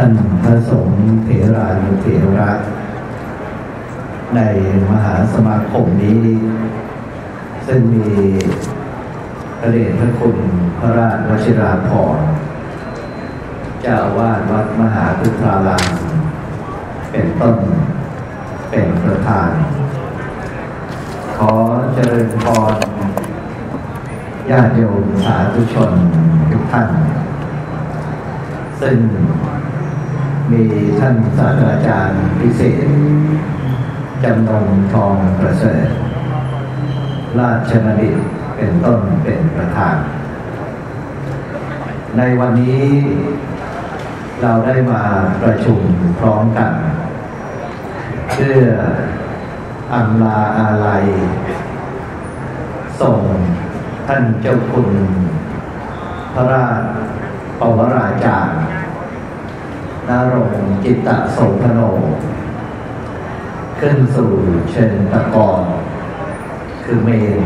ท่านพระสงฆ์เถรานุเถระในมหาสมาคมนี้ ซึ่งมีพระเดชพระคุณพระราชวชิราภรณ์เจ้าวาสวัดมหาพุทธารามเป็นต้นเป็นประธาน ขอเจริญพรญาติโยมสาธุชนทุกท่าน ซึ่ง มีท่านศาสตราจารย์พิเศษ จำนงทองประเสริฐ ราชนดิตเป็นต้นเป็นประธาน ในวันนี้เราได้มาประชุมพร้อมกัน เพื่ออำลาอาลัย ส่งท่านเจ้าคุณ พระราชปวราจารย์ นรงจิตตโสพโน ขึ้นสู่เชิญตะกอนคือเมน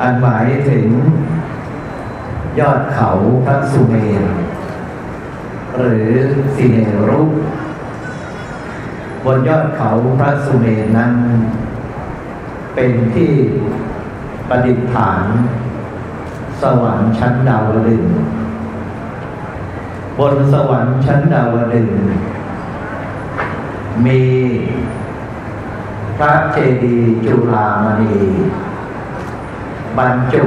อันหมายถึง ยอดเขาพระสุเมน หรือสิเนรุบนยอดเขาพระสุเมนนั้น เป็นที่ประดิษฐาน สวรรค์ชั้นดาวดึงส์ บนสวรรค์ชั้นดาวดึงมีพระเจดีย์จุฬามณีบรรจุ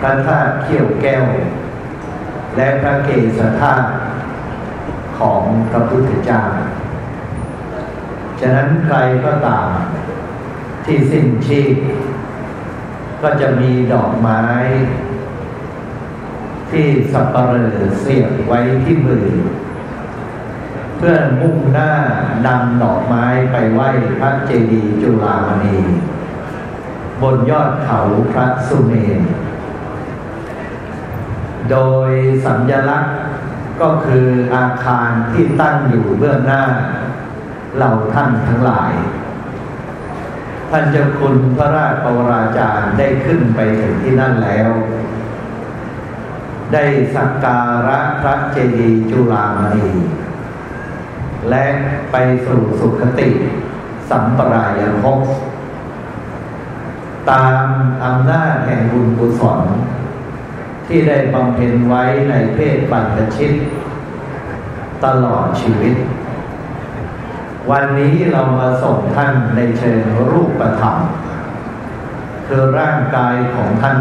พระธาตุเขี้ยวแก้ว และพระเกศธาตุของพระพุทธเจ้า ฉะนั้นใครก็ตามที่สิ้นชีพก็จะมีดอกไม้ ที่สับปะเหร่อเสียบไว้ที่มือ เพื่อมุ่งหน้านำดอกไม้ไปไหว้พระเจดีย์จุฬามณี บนยอดเขาพระสุเมน โดยสัญลักษณ์ก็คืออาคารที่ตั้งอยู่เบื้องหน้าเหล่าท่านทั้งหลาย ท่านเจ้าคุณพระราชปวราจารย์ได้ขึ้นไปถึงที่นั่นแล้ว ได้สักการะพระเจดีย์จุฬามณีและไปสู่สุคติสัมปรายภพตามอำนาจแห่งบุญกุศลที่ได้บำเพ็ญไว้ในเพศปัญชิต ตลอดชีวิต วันนี้เรามาส่งท่านในเชิงรูปธรรมคือร่างกายของท่าน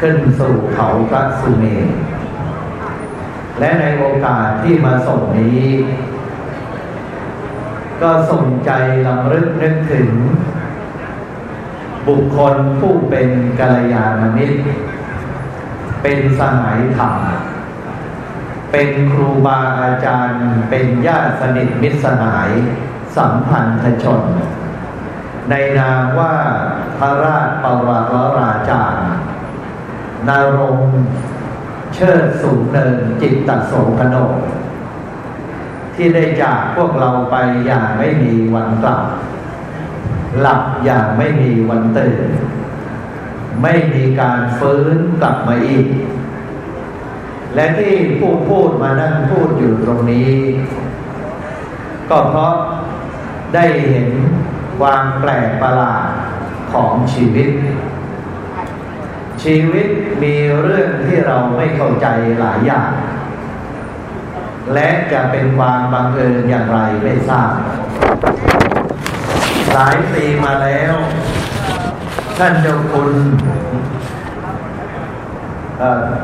ขึ้นสู่เขาพระสุเมนและในโอกาสที่มาส่งนี้ ก็ส่งใจลำลึกนึกถึง บุคคลผู้เป็นกัลยาณมิตร เป็นสหายธรรมเป็นครูบาอาจารย์ เป็นญาติสนิทมิตรสหาย สัมพันธชน ในนามว่าพระราชปวารราจารย์ นรงเชิดสูงเนินจิตตโสพนก ที่ได้จากพวกเราไปอย่างไม่มีวันกลับ หลับอย่างไม่มีวันตื่น ไม่มีการฟื้นกลับมาอีก และที่ผู้พูดมานั่งพูดอยู่ตรงนี้ ก็เพราะได้เห็นความแปลกประหลาดของชีวิต ชีวิตมีเรื่องที่เราไม่เข้าใจหลายอย่าง และจะเป็นความบังเอิญอย่างไรไม่ทราบ หลายปีมาแล้ว ท่านเจ้าคุณ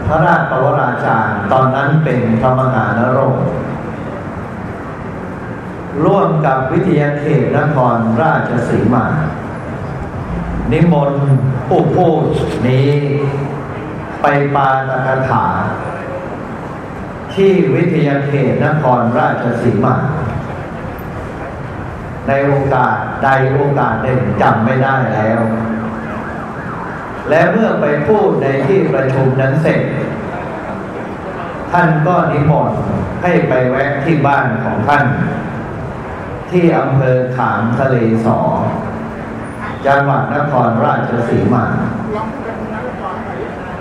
พระราชปวราจารย์ตอนนั้นเป็นพระมหานรงค์ร่วมกับวิทยาเขตนครราชสีมา นิมนต์ผู้พูดนี้ไปปาตกถา ที่วิทยาเขตนครราชสีมา ในโอกาสใดโอกาสหนึ่งจำไม่ได้แล้ว และเมื่อไปพูดในที่ประชุมนั้นเสร็จ ท่านก็นิมนต์ให้ไปแวะที่บ้านของท่าน ที่อำเภอขามทะเลสอ จังหวัดนครราชสีมา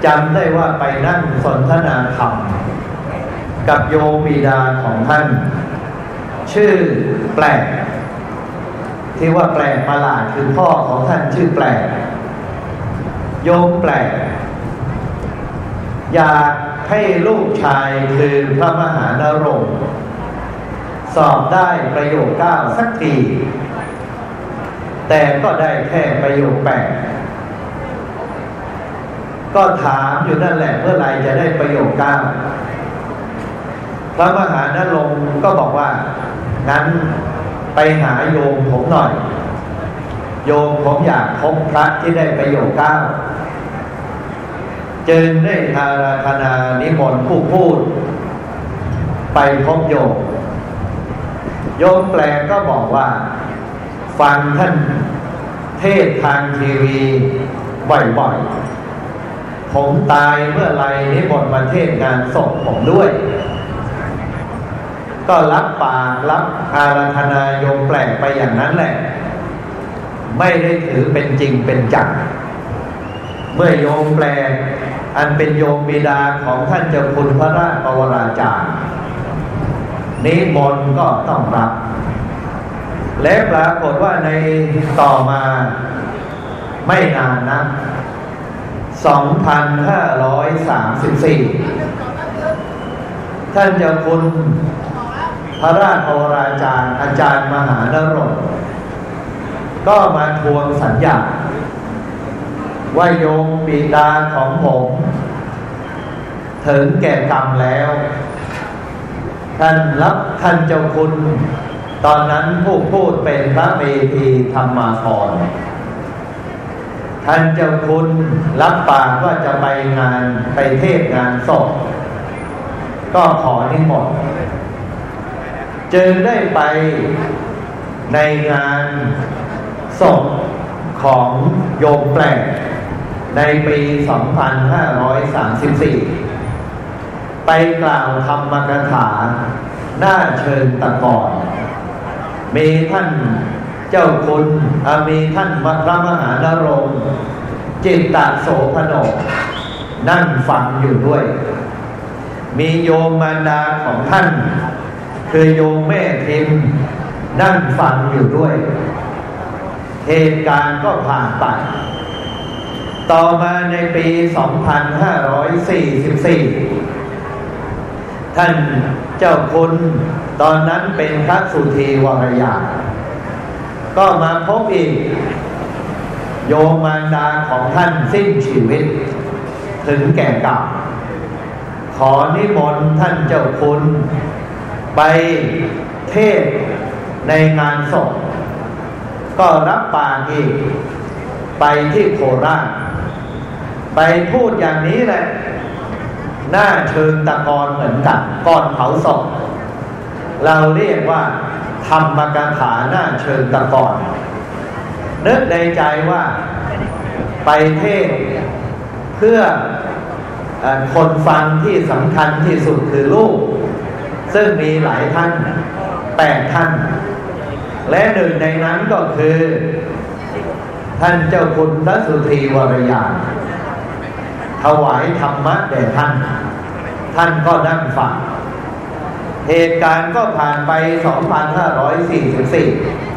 จำได้ว่าไปนั่งสนทนาธรรม กับโยมบิดาของท่าน ชื่อแปลก ที่ว่าแปลกประหลาดคือพ่อของท่านชื่อแปลก โยมแปลก อยากให้ลูกชายคือพระมหานรงสอบได้ประโยคเก้าสักที แต่ก็ได้แค่ประโยคแปดก็ถามอยู่นั่นแหละเมื่อไรจะได้ประโยคเก้าพระมหานรงก็บอกว่า งั้นไปหาโยมผมหน่อย โยมผมอยากพบพระที่ได้ประโยคเก้าจึงได้ทาราธนานิมนต์ผู้พูด ไปพบโยม โยมแปลก็บอกว่า ฟังท่านเทศทางทีวีบ่อยๆ ผมตายเมื่อไรนิมนต์มาเทศงานศพผมด้วย ก็รับปากรับอาราธนาโยมแปลกไปอย่างนั้นแหละ ไม่ได้ถือเป็นจริงเป็นจังเมื่อโยมแปลอันเป็นโยมบิดาของท่านเจ้าคุณพระราชปวราจารย์นิมนต์ก็ต้องรับ และปรากฏว่าในต่อมาไม่นานนะ 2534 ท่านเจ้าคุณพระราชวราจารย์อาจารย์มหานรงก็มาทวงสัญญาว่าโยมบิดาของผม ถึงแก่กรรมแล้ว ท่านรับท่านเจ้าคุณ ตอนนั้นผู้พูดเป็นพระเมธีธรรมาภรท่านเจ้าคุณรับปากว่าจะไปงานไปเทศงานศพก็ขอนิมนต์จึงได้ไปในงานศพของโยมแปลกในปี 2534 ไปกล่าวธรรมกถาหน้าเชิญตะกอน มีท่านเจ้าคุณมีท่านพระมหานรงค์จิตตโสพนกนั่งฟังอยู่ด้วย มีโยมมารดาของท่าน คือโยมแม่ทิมนั่งฟังอยู่ด้วย เหตุการณ์ก็ผ่านไป ต่อมาในปี 2544 ท่านเจ้าคุณตอนนั้นเป็นพระสุธีวรยาก็มาพบอีก โยมมารดาของท่านสิ้นชีวิต ถึงแก่กรรมขอนิมนต์ท่านเจ้าคุณ ไปเทศในงานศพก็รับปากอีก ไปที่โคราชไปพูดอย่างนี้แหละ หน้าเชิงตะกอนเหมือนกันก่อนเผาศพเราเรียกว่าธรรมกถาหน้าเชิงตะกอนนึกในใจว่าไปเทศเพื่อคนฟังที่สำคัญที่สุดคือลูก ซึ่งมีหลายท่านแปดท่าน และหนึ่งในนั้นก็คือ ท่านเจ้าคุณพระสุธีวรยาน ถวายธรรมะแด่ท่าน ท่านก็นั่งฟังเหตุการณ์ก็ผ่านไป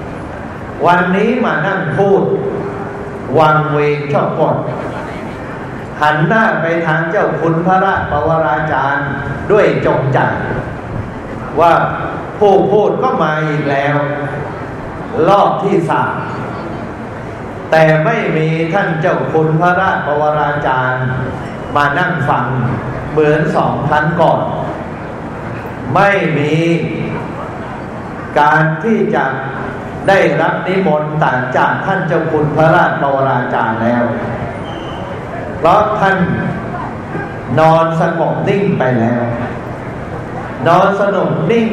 2544 วันนี้มานั่งพูด วังเวงชอบกดหันหน้าไปทางเจ้าคุณพระราชปวราจารย์ด้วยจงใจ ว่าผู้พูดก็มาอีกแล้ว รอบที่สาม แต่ไม่มีท่านเจ้าคุณพระราชปวราจารย์ มานั่งฟังเหมือนสองครั้งก่อน ไม่มีการที่จะได้รับนิมนต์ต่างจากท่านเจ้าคุณพระราชปวราจารย์แล้ว เพราะท่านนอนสงบนิ่งไปแล้ว นอนสงบนิ่ง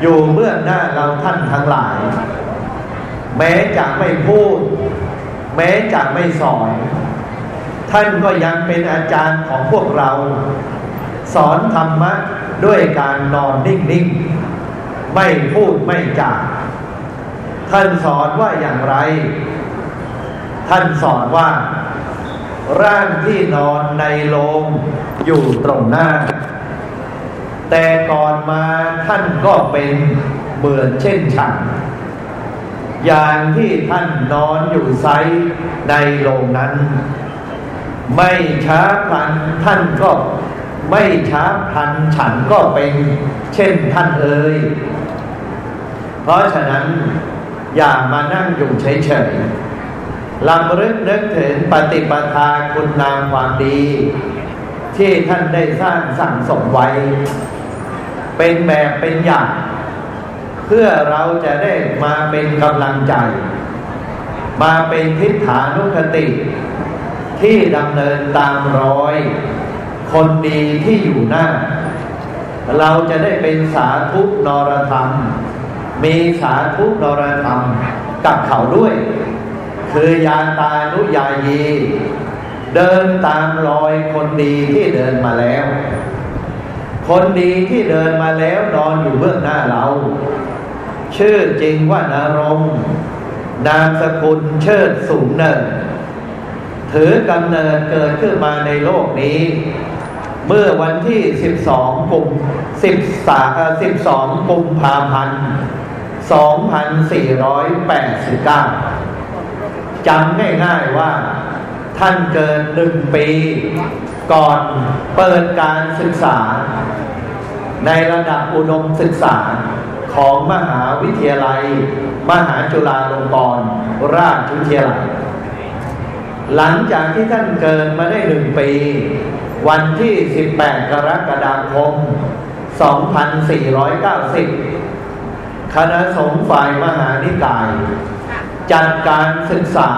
อยู่เบื้องหน้าเราท่านทั้งหลาย แม้จะไม่พูด แม้จะไม่สอน ท่านก็ยังเป็นอาจารย์ของพวกเรา สอนธรรมะด้วยการนอนนิ่งๆ ไม่พูดไม่จาท่านสอนว่าอย่างไร ท่านสอนว่า ร่างที่นอนในโลงอยู่ตรงหน้า แต่ก่อนมาท่านก็เป็นเหมือนเช่นฉัน อย่างที่ท่านนอนอยู่ไซในโรงนั้น ไม่ช้าพันท่านก็ไม่ช้าพันฉันก็เป็นเช่นท่านเอ่ยเพราะฉะนั้นอย่ามานั่งอยู่เฉยๆลำลึกนึกถึงปฏิปทาคุณงามความดี ที่ท่านได้สร้างสั่งสมไว้ เป็นแบบเป็นอย่าง พื่อเราจะได้มาเป็นกำลังใจ มาเป็นทิฏฐานุคติ ที่ดำเนินตามรอย คนดีที่อยู่หน้า เราจะได้เป็นสาธุนรธรรม มีสาธุนรธรรมกับเขาด้วย คือยาตานุยายี เดินตามรอยคนดีที่เดินมาแล้ว คนดีที่เดินมาแล้วนอนอยู่เบื้องหน้าเรา ชื่อจริงว่านารงนามสกุลเชิดสูงเนินถือกำเนิดเกิดขึ้นมาในโลกนี้ เมื่อวันที่ 12กุม13 12กุมภาพันธ์ 2489 จำง่ายๆว่า ท่านเกิดหนึ่งปี ก่อนเปิดการศึกษา ในระดับอุดมศึกษา ของมหาวิทยาลัย มหาจุฬาลงกรณราชวิทยาลัย หลังจากที่ท่านเกิดมาได้หนึ่งปี วันที่ 18 กรกฎาคม 2490 คณะสงฆ์ฝ่ายมหานิกาย จัดการศึกษา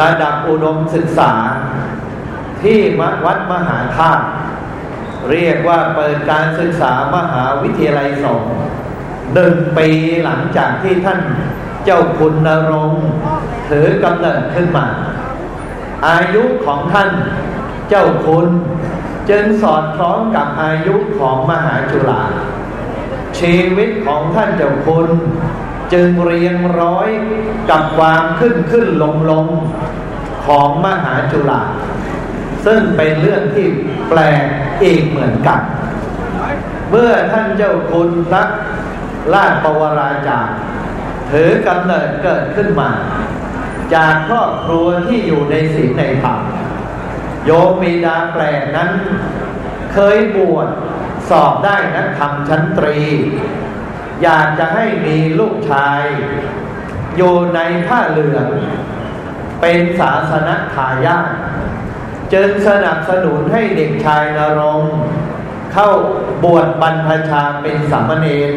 ระดับอุดมศึกษา ที่วัดมหาธาตุเรียกว่าเปิดการศึกษามหาวิทยาลัยสงฆ์ หนึ่งปีหลังจากที่ท่านเจ้าคุณนรงถือกำเนิดขึ้นมา อายุของท่านเจ้าคุณ จึงสอดคล้องกับอายุของมหาจุฬาชีวิตของท่านเจ้าคุณจึงเรียงร้อยกับความขึ้นขึ้นลงลงของมหาจุฬาซึ่งเป็นเรื่องที่แปลกอีกเหมือนกัน เมื่อท่านเจ้าคุณรัก ราชปวราจารย์ถือกำเนิดเกิดขึ้นมา จากครอบครัวที่อยู่ในศีลในธรรมโยมมีดาแปลนั้น เคยบวชสอบได้นักธรรมชั้นตรี อยากจะให้มีลูกชาย อยู่ในผ้าเหลือง เป็นศาสนทายาทจึงสนับสนุนให้เด็กชายนรงเข้าบวชบรรพชาเป็นสามเณร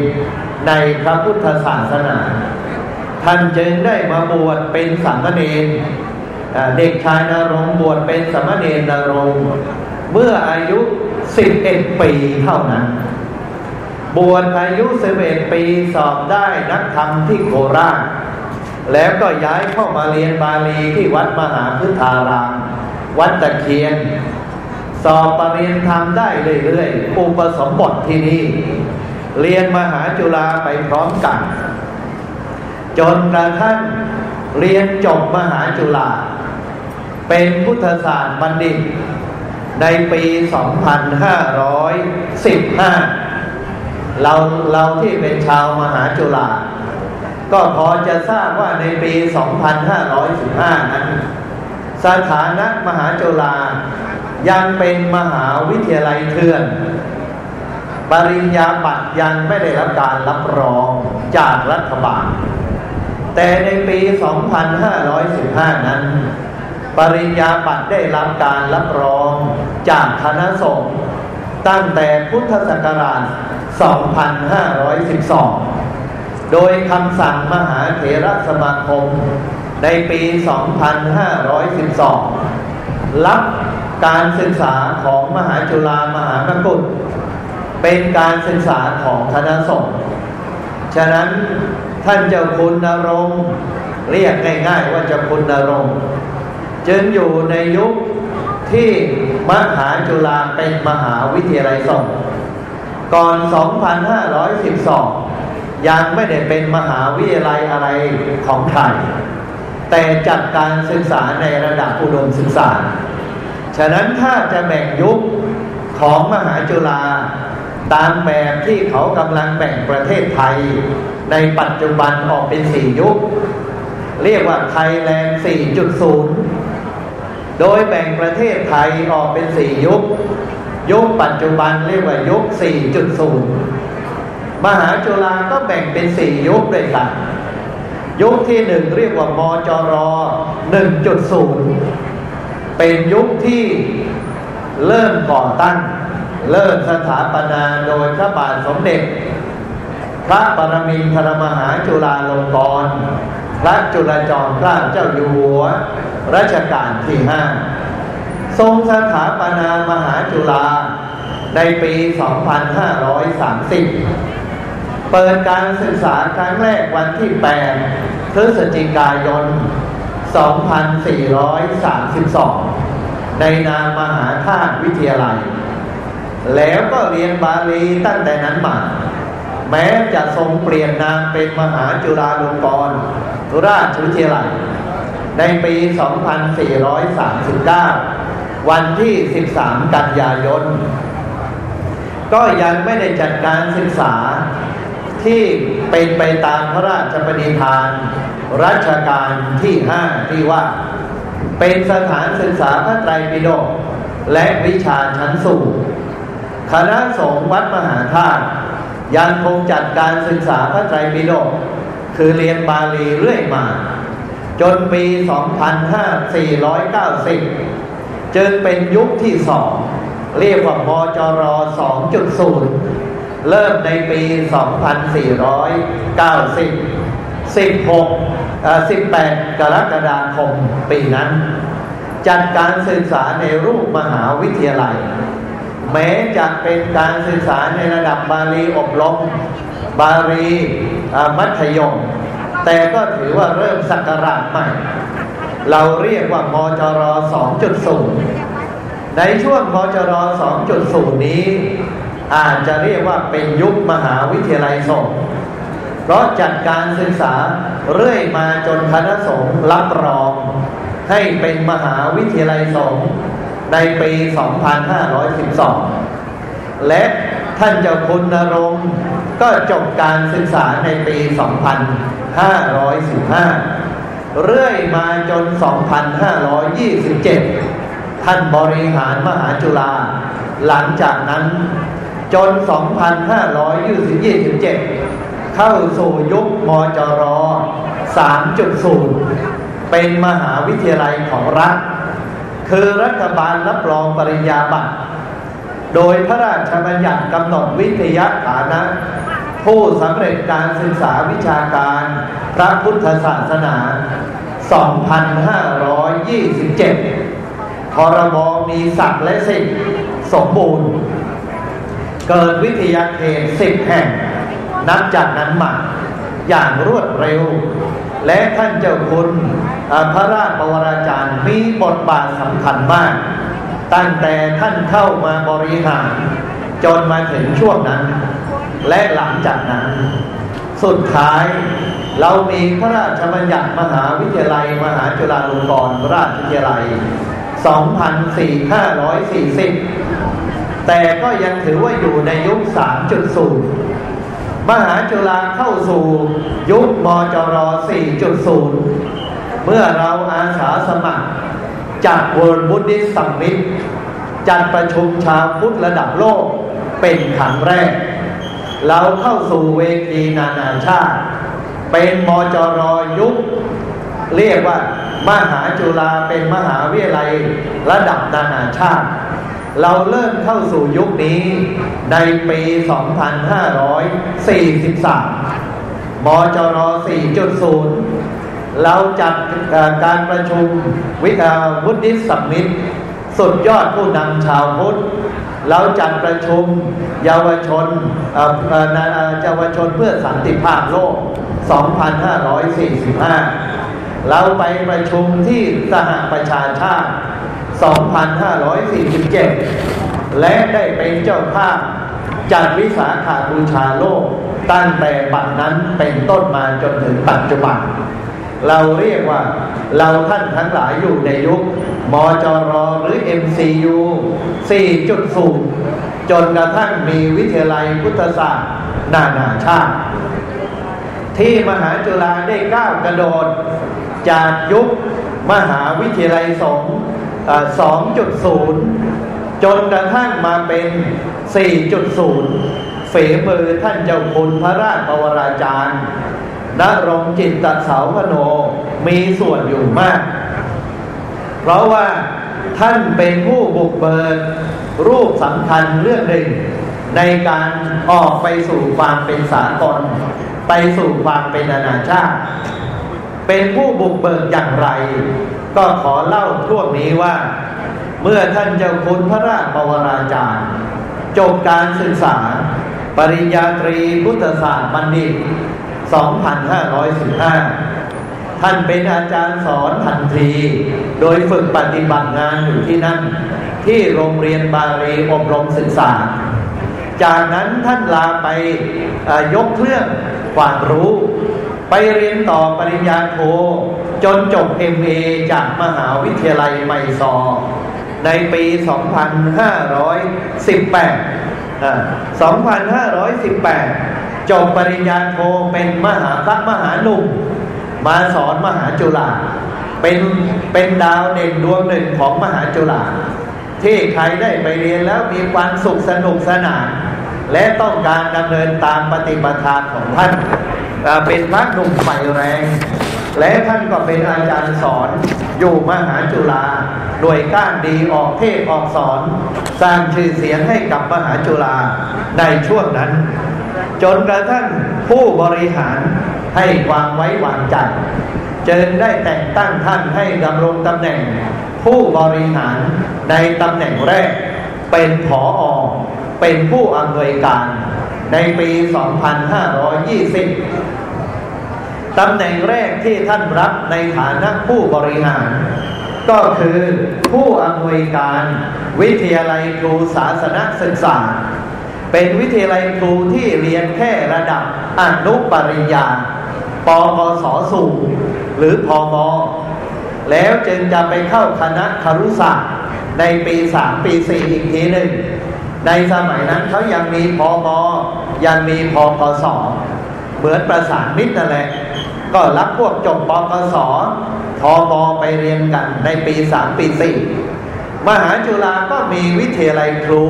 ในพระพุทธศาสนา ท่านจึงได้มาบวชเป็นสามเณรเด็กชายนรงบวชเป็นสามเณรนรง เมื่ออายุสิบเอ็ดปีเท่านั้น บวชอายุสิบเอ็ดปีสอบได้นักธรรมที่โคราช แล้วก็ย้ายเข้ามาเรียนบาลีที่วัดมหาพุทธาราม วัดตะเคียน สอบปรริญญาธรรมได้เรื่อยๆ อุปสมบทที่นี่ เรียนมหาจุฬาไปพร้อมกัน จนกระทั่งเรียนจบมหาจุฬาเป็นพุทธศาสตร์บัณฑิต ในปี 2515 เราเราที่เป็นชาวมหาจุฬาก็พอจะทราบว่าในปี 2515 นั้น สถานะมหาจุฬายังเป็นมหาวิทยาลัยเถื่อน ปริญญาบัตรยังไม่ได้รับการรับรองจากรัฐบาล แต่ในปี 2515 นั้น ปริญญาบัตรได้รับการรับรองจากคณะสงฆ์ตั้งแต่พุทธศักราช 2512 โดยคำสั่งมหาเถรสมาคมในปี 2512 รับการศึกษาของมหาจุฬามหามกุฏ เป็นการศึกษาของคณะสงฆ์ฉะนั้นท่านเจ้าคุณนรงเรียกง่ายๆว่าเจ้าคุณนรงจึงอยู่ในยุคที่มหาจุฬาเป็นมหาวิทยาลัยสงฆ์ก่อน 2512 ยังไม่ได้เป็นมหาวิทยาลัยอะไรของไทย แต่จัดการศึกษาในระดับอุดมศึกษา ฉะนั้นถ้าจะแบ่งยุคของมหาจุฬา ตามแบบที่เขากำลังแบ่งประเทศไทย ในปัจจุบันออกเป็นสี่ยุค เรียกว่าไทยแลนด์ 4.0 โดยแบ่งประเทศไทยออกเป็นสี่ยุค ยุคปัจจุบันเรียกว่ายุค 4.0 มหาจุฬาก็แบ่งเป็นสี่ยุคด้วยกันยุคที่หนึ่งเรียกว่ามจร 1.0 เป็นยุคที่เริ่มก่อตั้ง เริ่มสถาปนาโดยพระบาทสมเด็จ พระปรมินทรมหาจุฬาลงกรณ์พระจุลจอมเกล้าเจ้าอยู่หัวรัชกาลที่ห้าทรงสถาปนามหาจุฬาในปี 2530 เปิดการศึกษาครั้งแรกวันที่ 8 พฤศจิกายน 2432 ในนามมหาธาตุวิทยาลัย แล้วก็เรียนบาลีตั้งแต่นั้นมา แม้จะทรงเปลี่ยนนามเป็นมหาจุฬาลงกรณราชวิทยาลัย ในปี 2439 วันที่ 13 กันยายน ก็ยังไม่ได้จัดการศึกษาที่เป็นไปตามพระราชปณิธาน รัชกาลที่ 5 ที่ว่า เป็นสถานศึกษาพระไตรปิฎกและวิชาชั้นสูง คณะสงฆ์วัดมหาธาตุยังคงจัดการศึกษาพระไตรปิฎกคือเรียนบาลีเรื่อยมา จนปี 2490 จึงเป็นยุคที่สองเรียกว่ามจร 2.0 เริ่มในปี 2490 16 18 กรกฎาคมปีนั้น จัดการศึกษาในรูปมหาวิทยาลัย แม้จะเป็นการศึกษาในระดับบาลีอบรมบาลีมัธยม แต่ก็ถือว่าเริ่มสักราชใหม่ เราเรียกว่ามจร 2.0 ในช่วงมจร 2.0 นี้ อาจจะเรียกว่าเป็นยุคมหาวิทยาลัยสงฆ์เพราะจัดการศึกษาเรื่อยมาจนคณะสงฆ์รับรอง ให้เป็นมหาวิทยาลัยสงฆ์ ในปี 2512 และท่านเจ้าคุณนรงค์ก็จบการศึกษาในปี 2515 เรื่อยมาจน 2527 ท่านบริหารมหาจุฬาหลังจากนั้นจน 2527 เข้าสู่ยุคมจร 3.0 เป็นมหาวิทยาลัยของรัฐ คือรัฐบาลรับรองปริญญาบัตร โดยพระราชบัญญัติกำหนดวิทยาฐานะ ผู้สำเร็จการศึกษาวิชาการ พระพุทธศาสนา 2527 พรบมีศักดิ์และสิทธิ์สมบูรณ์ เกิดวิทยาเขตสิบแห่ง นับจากนั้นมาอย่างรวดเร็ว และท่านเจ้าคุณ พระราชบวราจารย์มีบทบาทสำคัญมาก ตั้งแต่ท่านเข้ามาบริหาร จนมาถึงช่วงนั้น และหลังจากนั้น สุดท้ายเรามีพระราชบัญญัติมหาวิทยาลัย มหาจุฬาลงกรณราชวิทยาลัย 2440 แต่ก็ยังถือว่าอยู่ในยุค 3.0 มหาจุฬาเข้าสู่ยุคมจร 4.0 เมื่อเราอาสาสมัคร จัดเวิร์ d บุ d ดิสซัมมิตจัดประชุมชาวพุทธระดับโลกเป็นครั้งแรก เราเข้าสู่เวทีนานาชาติ เป็นมจรยุค เรียกว่ามหาจุฬาเป็นมหาวิทยาลัยระดับนานาชาติ เราเริ่มเข้าสู่ยุคนี้ในปี 2543 มจร 4.0 เราจัดการประชุมวิทาวุฒิสัมมิตสุดยอดผู้นำชาวพุทธเราจัดประชุมเยาวชนเยาวชนเพื่อสันติภาพโลก 2545 เราไปประชุมที่สหประชาชาติ 2547 และได้เป็นเจ้าภาพจัดวิสาขาบูชาโลกตั้งแต่บัดนั้นเป็นต้นมาจนถึงปัจจุบัน เราเรียกว่า เราท่านทั้งหลายอยู่ในยุคมจรหรือ MCU 4.0 จนกระทั่งมีวิทยาลัยพุทธศาสตร์ นานาชาติ ที่มหาจุฬาได้ก้าวกระโดด จากยุคมหาวิทยาลัยสง2.0 จนกระทั่งมาเป็น 4.0ฝีมือท่านเจ้าคุณพระราชบวราจารย์ นรงจิตตเสาพโนมีส่วนอยู่มาก เพราะว่าท่านเป็นผู้บุกเบิกรูปสำคัญเรื่องหนึ่ง ในการออกไปสู่ความเป็นสากล ไปสู่ความเป็นนานาชาติ เป็นผู้บุกเบิกอย่างไร ก็ขอเล่าช่วงนี้ว่า เมื่อท่านเจ้าคุณพระราชบวราจารย์จบการศึกษา ปริญญาตรีพุทธศาสตร์บัณฑิต 2515 ท่านเป็นอาจารย์สอนทันที โดยฝึกปฏิบัติงานอยู่ที่นั่น ที่โรงเรียนบาลีอบรมศึกษา จากนั้นท่านลาไปยกเครื่องความรู้ ไปเรียนต่อปริญญาโท จนจบ MA จากมหาวิทยาลัยไมซอในปี 2518 2518 จบปริญญาโทเป็นมหาพระมหาหนุ่มมาสอนมหาจุฬาเป็นเป็นดาวเด่นดวงหนึ่งของมหาจุฬาที่ใครได้ไปเรียนแล้วมีความสุขสนุกสนาน และต้องการดำเนินตามปฏิปทาของท่านเป็นพระหนุ่มไฟแรง และท่านก็เป็นอาจารย์สอนอยู่มหาจุฬาโดยก้านดีออกเทศออกสอน สร้างชื่อเสียงให้กับมหาจุฬาในช่วงนั้น จนกระทั่งผู้บริหารให้ความไว้วางใจจึงได้แต่งตั้งท่านให้ดำรงตำแหน่ง ผู้บริหารในตำแหน่งแรก เป็นผออเป็นผู้อำนวยการ ในปี 2520 ตำแหน่งแรกที่ท่านรับในฐานะผู้บริหาร ก็คือผู้อำนวยการ วิทยาลัยครูศาสนศึกษา เป็นวิทยาลัยครูที่เรียนแค่ระดับอนุปริญญาปกศสูงหรือพมแล้วจึงจะไปเข้าคณะคารุศาสตร์ในปีสามปีสี่อีกทีหนึ่ง ในสมัยนั้นเขายังมีพมยังมีพอพศเหมือนประสานมิตรนั่นแหละ ก็รับพวกจบปกศพมไปเรียนกันในปีสามปีสี่ มหาจุฬาก็มีวิทยาลัยครู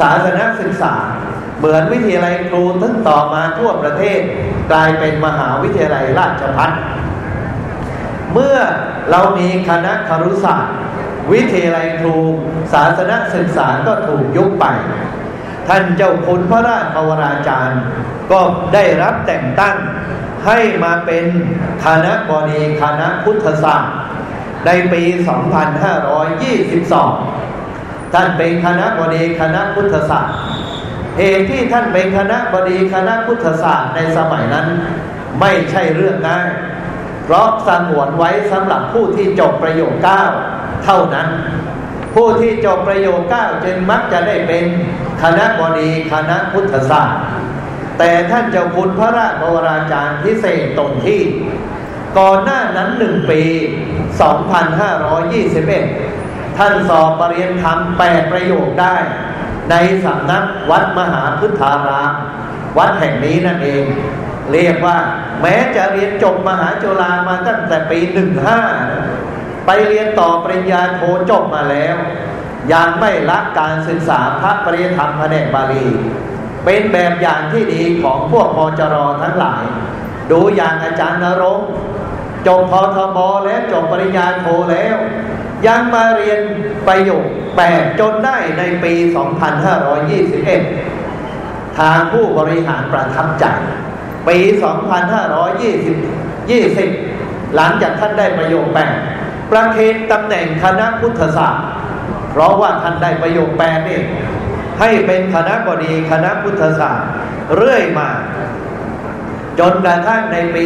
ศาสนศึกษา เหมือนวิทยาลัยครูทั้งต่อมาทั่วประเทศ กลายเป็นมหาวิทยาลัยราชภัฏเมื่อเรามีคณะคารุศาสตร์ วิทยาลัยครู ศาสนศึกษาก็ถูกยุบไป ท่านเจ้าคุณพระราชบวราจารย์ ก็ได้รับแต่งตั้งให้มาเป็นคณะบดีคณะพุทธศาสตร์ ในปี 2522 ท่านเป็นคณะบดีคณะพุทธศาสตร์เหตุที่ท่านเป็นคณะบดีคณะพุทธศาสตร์ในสมัยนั้นไม่ใช่เรื่องง่ายเพราะสงวนไว้สำหรับผู้ที่จบประโยคเก้าเท่านั้น ผู้ที่จบประโยคเก้าจึงมักจะได้เป็นคณะบดีคณะพุทธศาสตร์แต่ท่านเจ้าคุณพระราชบวราจารย์พิเศษตรงที่ ก่อนหน้านั้นหนึ่งปี 2521 ท่านสอบปรริญญาธรรมแปดประโยคได้ ในสำนักวัดมหาพุทธารามวัดแห่งนี้นั่นเอง เรียกว่า แม้จะเรียนจบมหาจุฬามาตั้งแต่ปีหนึ่งห้าไปเรียนต่อปริญญาโทจบมาแล้ว ยังไม่ละการศึกษาพระปริยธรรมแผนกบาลี เป็นแบบอย่างที่ดีของพวกมจรทั้งหลาย ดูอย่างอาจารย์นรง จบพอทบแล้วจบปริญญาโทแล้ว ยังมาเรียนประโยคแปดจนได้ในปี 2521 ทางผู้บริหารประทับใจ ปี 2520 20 หลังจากท่านได้ประโยคแปดประเคนตำแหน่งคณะพุทธศาสตร์ เพราะว่าท่านได้ประโยคแปดนี่ให้เป็นคณะบดีคณะพุทธศาสตร์ เรื่อยมา จนกระทั่งในปี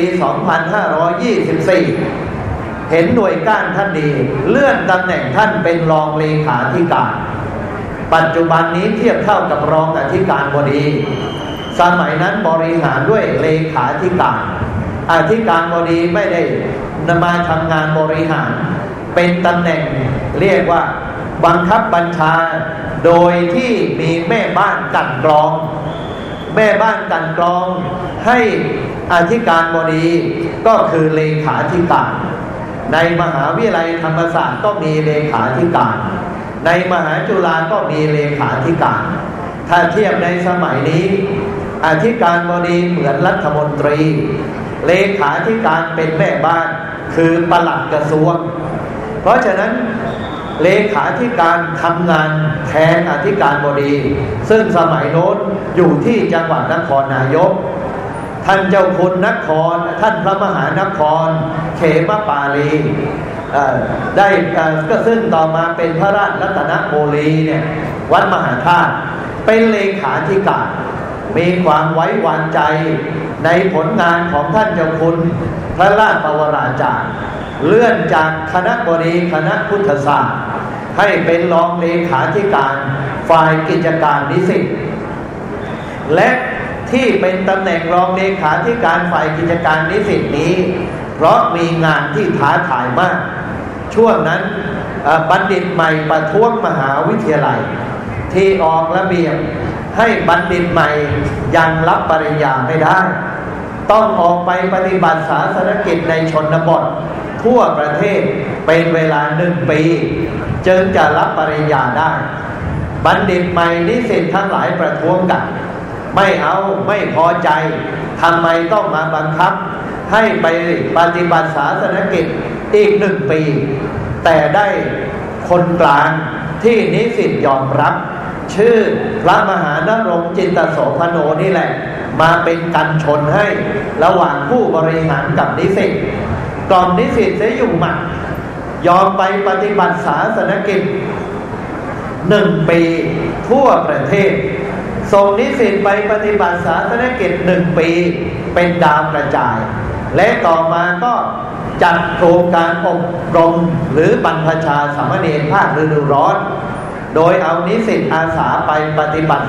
2524 เห็นหน่วยก้านท่านดี เลื่อนตำแหน่งท่านเป็นรองเลขาธิการ ปัจจุบันนี้เทียบเท่ากับรองอธิการบดี สมัยนั้นบริหารด้วยเลขาธิการ อธิการบดีไม่ได้นมาทำงานบริหาร เป็นตำแหน่งเรียกว่าบังคับบัญชา โดยที่มีแม่บ้านกันกรอง แม่บ้านกันกรองให้อธิการบดีก็คือเลขาธิการ ในมหาวิทยาลัยธรรมศาสตร์ก็มีเลขาธิการ ในมหาจุฬาก็มีเลขาธิการ ถ้าเทียบในสมัยนี้อธิการบดีเหมือนรัฐมนตรี เลขาธิการเป็นแม่บ้านคือประหลัดกระทรวง เพราะฉะนั้น เลขาธิการทำงานแทนอธิการบดี ซึ่งสมัยโน้นอยู่ที่จังหวัดนครนายก ท่านเจ้าคุณนคร ท่านพระมหานคร เขมปาลีได้ก็ซึ่งต่อมาเป็นพระราชรัตนโมลีเนี่ยวัดมหาธาตุเป็นเลขาธิการมีความไว้วางใจในผลงานของท่านเจ้าคุณพระราชปวราจารย์ เลื่อนจากคณะบดีคณะพุทธศาสตร์ ให้เป็นรองเลขาธิการฝ่ายกิจการนิสิตและที่เป็นตำแหน่งรองเลขาธิการฝ่ายกิจการนิสิตนี้ เพราะมีงานที่ท้าทายมาก ช่วงนั้นบัณฑิตใหม่ประท้วงมหาวิทยาลัย ที่ออกระเบียบให้บัณฑิตใหม่ยังรับปริญญาไม่ได้ ต้องออกไปปฏิบัติศาสนกิจในชนบท ทั่วประเทศเป็นเวลาหนึ่งปี จึงจะรับปริญญาได้ บัณฑิตใหม่นิสิตทั้งหลายประท้วงกัน ไม่เอาไม่พอใจทำไมต้องมาบังคับ ให้ไปปฏิบัติศาสนกิจอีกหนึ่งปี แต่ได้คนกลางที่นิสิตยอมรับ ชื่อพระมหานรงจินตโสพโนนี่แหละ มาเป็นกันชนให้ระหว่างผู้บริหารกับนิสิต กล่อมนิสิตเสียอยู่หมัดยอมไปปฏิบัติศาสนกิจหนึ่งปีทั่วประเทศ ส่งนิสิตไปปฏิบัติศาสนกิจหนึ่งปีเป็นดาวกระจาย และต่อมาก็จัดโครงการอบรมหรือบรรพชาสามเณรภาคฤดูร้อน โดยเอานิสิตอาสาไปปฏิบัติ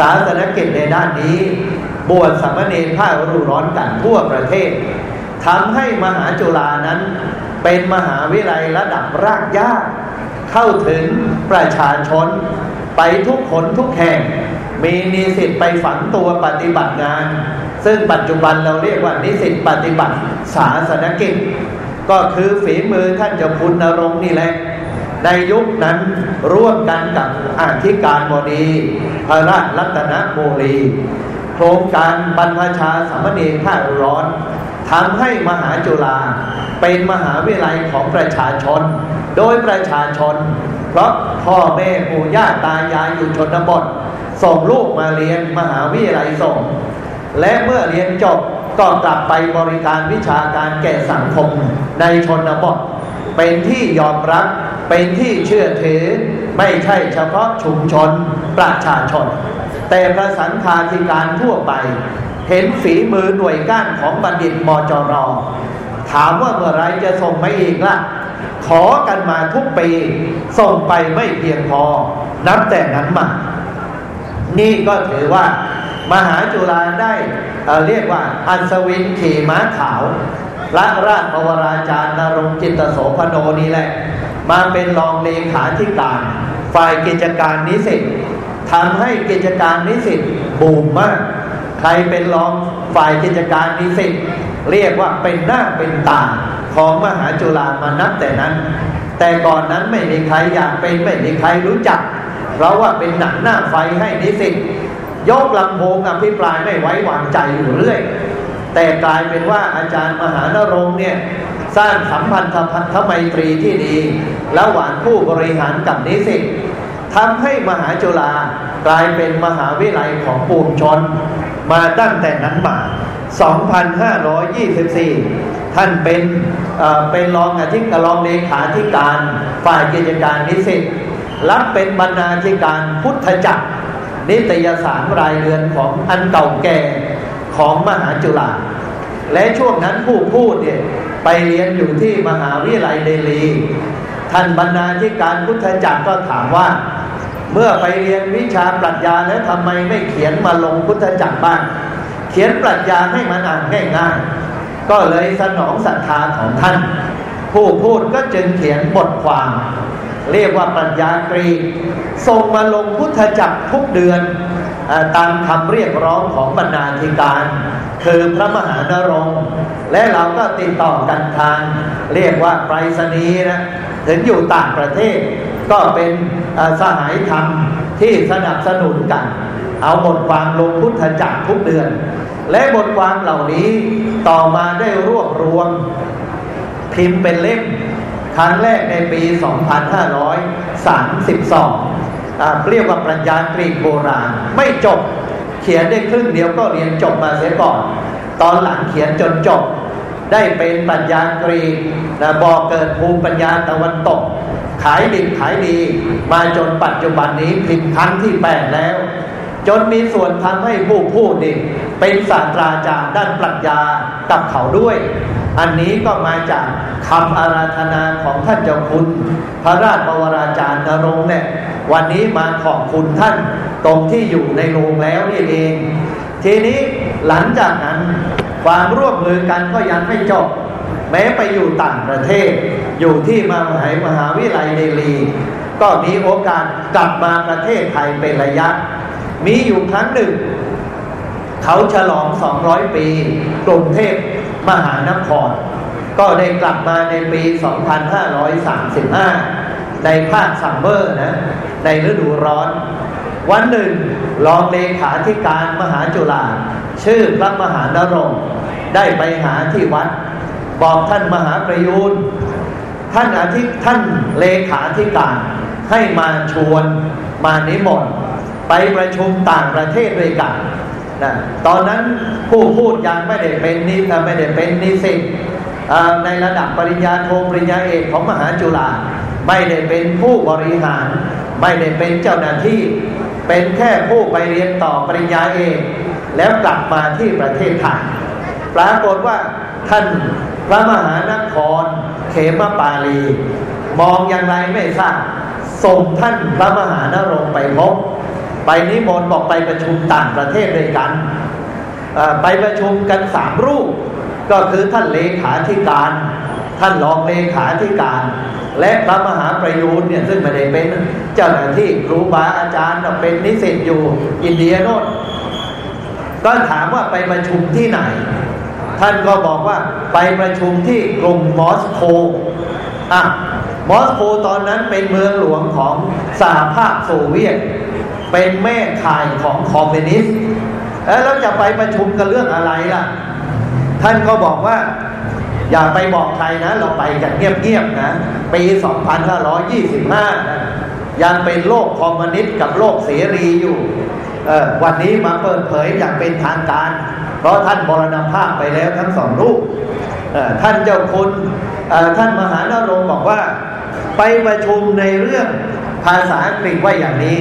ศาสนกิจในด้านนี้ บวชสามเณรภาคฤดูร้อนกันทั่วประเทศ ทำให้มหาจุฬานั้น เป็นมหาวิทยาลัยระดับรากหญ้าเข้าถึงประชาชน ไปทุกคนทุกแห่ง มีนิสิตไปฝังตัวปฏิบัติงาน ซึ่งปัจจุบันเราเรียกว่านิสิตปฏิบัติศาสนกิจ ก็คือฝีมือท่านเจ้าคุณนรงนี่แหละในยุคนั้นร่วมกันกับอาธิการบดีพระราชรัตนโมลี โครงการบรรพชาสามเณรท่าร้อน ทำให้มหาจุฬาเป็นมหาวิทยาลัยของประชาชน โดยประชาชน เพราะพ่อแม่ปู่ย่าตายายอยู่ชนบทส่งลูกมาเรียนมหาวิทยาลัยส่ง และเมื่อเรียนจบก็กลับไปบริการวิชาการแก่สังคมในชนบท เป็นที่ยอมรับเป็นที่เชื่อถือ ไม่ใช่เฉพาะชุมชนประชาชน แต่ประสังคาธิการทั่วไป เห็นฝีมือหน่วยก้านของบัณฑิตมจรถามว่าเมื่อไรจะส่งมาอีกล่ะ ขอกันมาทุกปี ส่งไปไม่เพียงพอ นับแต่นั้นมา นี่ก็ถือว่า มหาจุฬาได้เเรียกว่า อัศวินขี่ม้าขาวพระราชปวราจารย์นรงจิตโสพโนนี่แหละ มาเป็นรองเลขาธิการ ฝ่ายกิจการนิสิตทำให้กิจการนิสิตบูมมาก ครเป็นรองฝ่ายกิจการนิสิตเรียกว่าเป็นหน้าเป็นตาของมหาจุฬามานับแต่นั้น แต่ก่อนนั้นไม่มีใครอยากเป็นไม่มีใครรู้จัก เพราะว่าเป็นหนังหน้าไฟให้นิสิตยกลำโพงอภิปรายไม่ไว้วางใจอยู่เรื่อย แต่กลายเป็นว่าอาจารย์มหานรงเนี่ยสร้างสัมพันธพันธไมตรีที่ดี ระหว่างผู้บริหารกับนิสิตทำให้มหาจุฬากลายเป็นมหาวิทยาลัยของปูมชน มาตั้งแต่นั้นมา 2,524 ท่านเป็นเป็นรองอธิการรองเลขาธิการฝ่ายกิจการนิสิตรับเป็นบรรณาธิการพุทธจักร นิตยสารรายเรือนของอันเก่าแก่ของมหาจุฬาและช่วงนั้นผู้พูดเนี่ยไปเรียนอยู่ที่มหาวิทยาลัยเดลี ท่านบรรณาธิการพุทธจักรก็ถามว่า เมื่อไปเรียนวิชาปรัชญาแล้วทำไมไม่เขียนมาลงพุทธจักรบ้าง เขียนปรัชญาให้มันอ่านง่ายๆ ก็เลยสนองศรัทธาของท่าน ผู้พูดก็จึงเขียนบทความ เรียกว่าปัญญากรีส่งมาลงพุทธจักรทุกเดือนอตามคำเรียกร้องของบรรณาธิการ คือพระมหานรงค์และเราก็ติดต่อกันทาง เรียกว่าไปรษณีย์นะถึงอยู่ต่างประเทศ ก็เป็นสหายธรรมที่สนับสนุนกัน เอาบทความลงพุทธจักรทุกเดือน และบทความเหล่านี้ต่อมาได้รวบรวม พิมพ์เป็นเล่มครั้งแรกในปี 2532เรียกว่าปรัญญากรีกโบราณ ไม่จบ เขียนได้ครึ่งเดียวก็เรียนจบมาเสียก่อน ตอนหลังเขียนจนจบ ได้เป็นปัญญากรีนะบอกเกิดภูมิปัญญาตะวันตก ขายดิบขายดี มาจนปัจจุบันนี้พิมพ์ครั้งที่แปดแล้ว จนมีส่วนทำให้ผู้พูดนี่เป็นศาสตราจารย์ด้านปรัชญากับเขาด้วย อันนี้ก็มาจากคำอาราธนาของท่านเจ้าคุณ พระราชบวราจารย์นรงค์เนี่ยวันนี้มาขอบคุณท่านตรงที่อยู่ในโรงแล้วนี่เอง ทีนี้หลังจากนั้น ความร่วมมือกันก็ยังไม่จบ แม้ไปอยู่ต่างประเทศ อยู่ที่มหาวิมหาวิทยาลัยเดลี ก็มีโอกาสกลับมาประเทศไทยเป็นระยะ มีอยู่ครั้งหนึ่ง เขาฉลอง 200 ปีกรุงเทพมหานคร ก็ได้กลับมาในปี 2535 ในภาค summer นะ ในฤดูร้อน วันหนึ่งรองเลขาธิการมหาจุฬาชื่อพระมหานรงค์ได้ไปหาที่วัด บอกท่านมหาประยูรท่านอาทิท่านเลขาธิการให้มาชวนมานิมนต์ไปประชุมต่างประเทศด้วยกันนะตอนนั้นผู้พูดยังไม่ได้เป็นนิไม่ได้เป็นนิสิตในระดับปริญญาโทปริญญาเอกของมหาจุฬาไม่ได้เป็นผู้บริหาร ไม่ได้เป็นเจ้าหน้าที่ เป็นแค่ผู้ไปเรียนต่อปริญญาเอกแล้วกลับมาที่ประเทศไทยปรากฏว่าท่านพระมหานครเขมปาลี มองอย่างไรไม่ทราบส่งท่านพระมหานรงไปพบไปนิมนต์บอกไปประชุมต่างประเทศด้วยกัน ไปประชุมกันสามรูป ก็คือท่านเลขาธิการ ท่านรองเลขาธิการ และพระมหาประยูนเนี่ยซึ่งไม่ได้เป็นเจ้าหน้าที่ครูบาอาจารย์เป็นนิสิตอยู่อินเดียโน่นก็ถามว่าไปประชุมที่ไหน ท่านก็บอกว่าไปประชุมที่กรุงมอสโกอะมอสโกตอนนั้นเป็นเมืองหลวงของสหภาพโซเวียต เป็นแม่ข่ายของคอมมิวนิสต์แล้วจะไปประชุมกันเรื่องอะไรล่ะ ท่านก็บอกว่า อย่าไปบอกใครนะ เราไปกันเงียบๆนะปี 2525นะยังเป็นโลกคอมมิวนิสต์กับโลกเสรีอยู่วันนี้มาเปิดเผยอย่างเป็นทางการ เพราะท่านบรณภาพไปแล้วทั้งสองรูปท่านเจ้าคุณท่านมหานรงค์บอกว่า ไปประชุมในเรื่องภาษาอังกฤษว่าอย่างนี้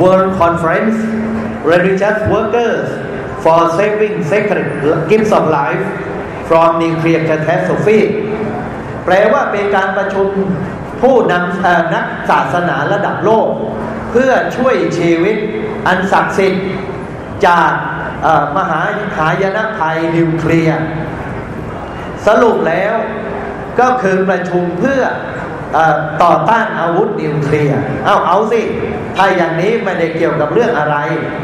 World Conference Religious Workers for Saving Sacred Gifts of Life from Nuclear Catastrophe แปลว่าเป็นการประชุมผู้นำนักศาสนาระดับโลก เพื่อช่วยชีวิตอันศักดิ์สิทธิ์จากมหาหายนะภัยนิวเคลียร์สรุปแล้วก็คือประชุมเพื่อต่อต้านอาวุธนิวเคลียร์เอาเอาสิ ถ้าอย่างนี้ไม่ได้เกี่ยวกับเรื่องอะไร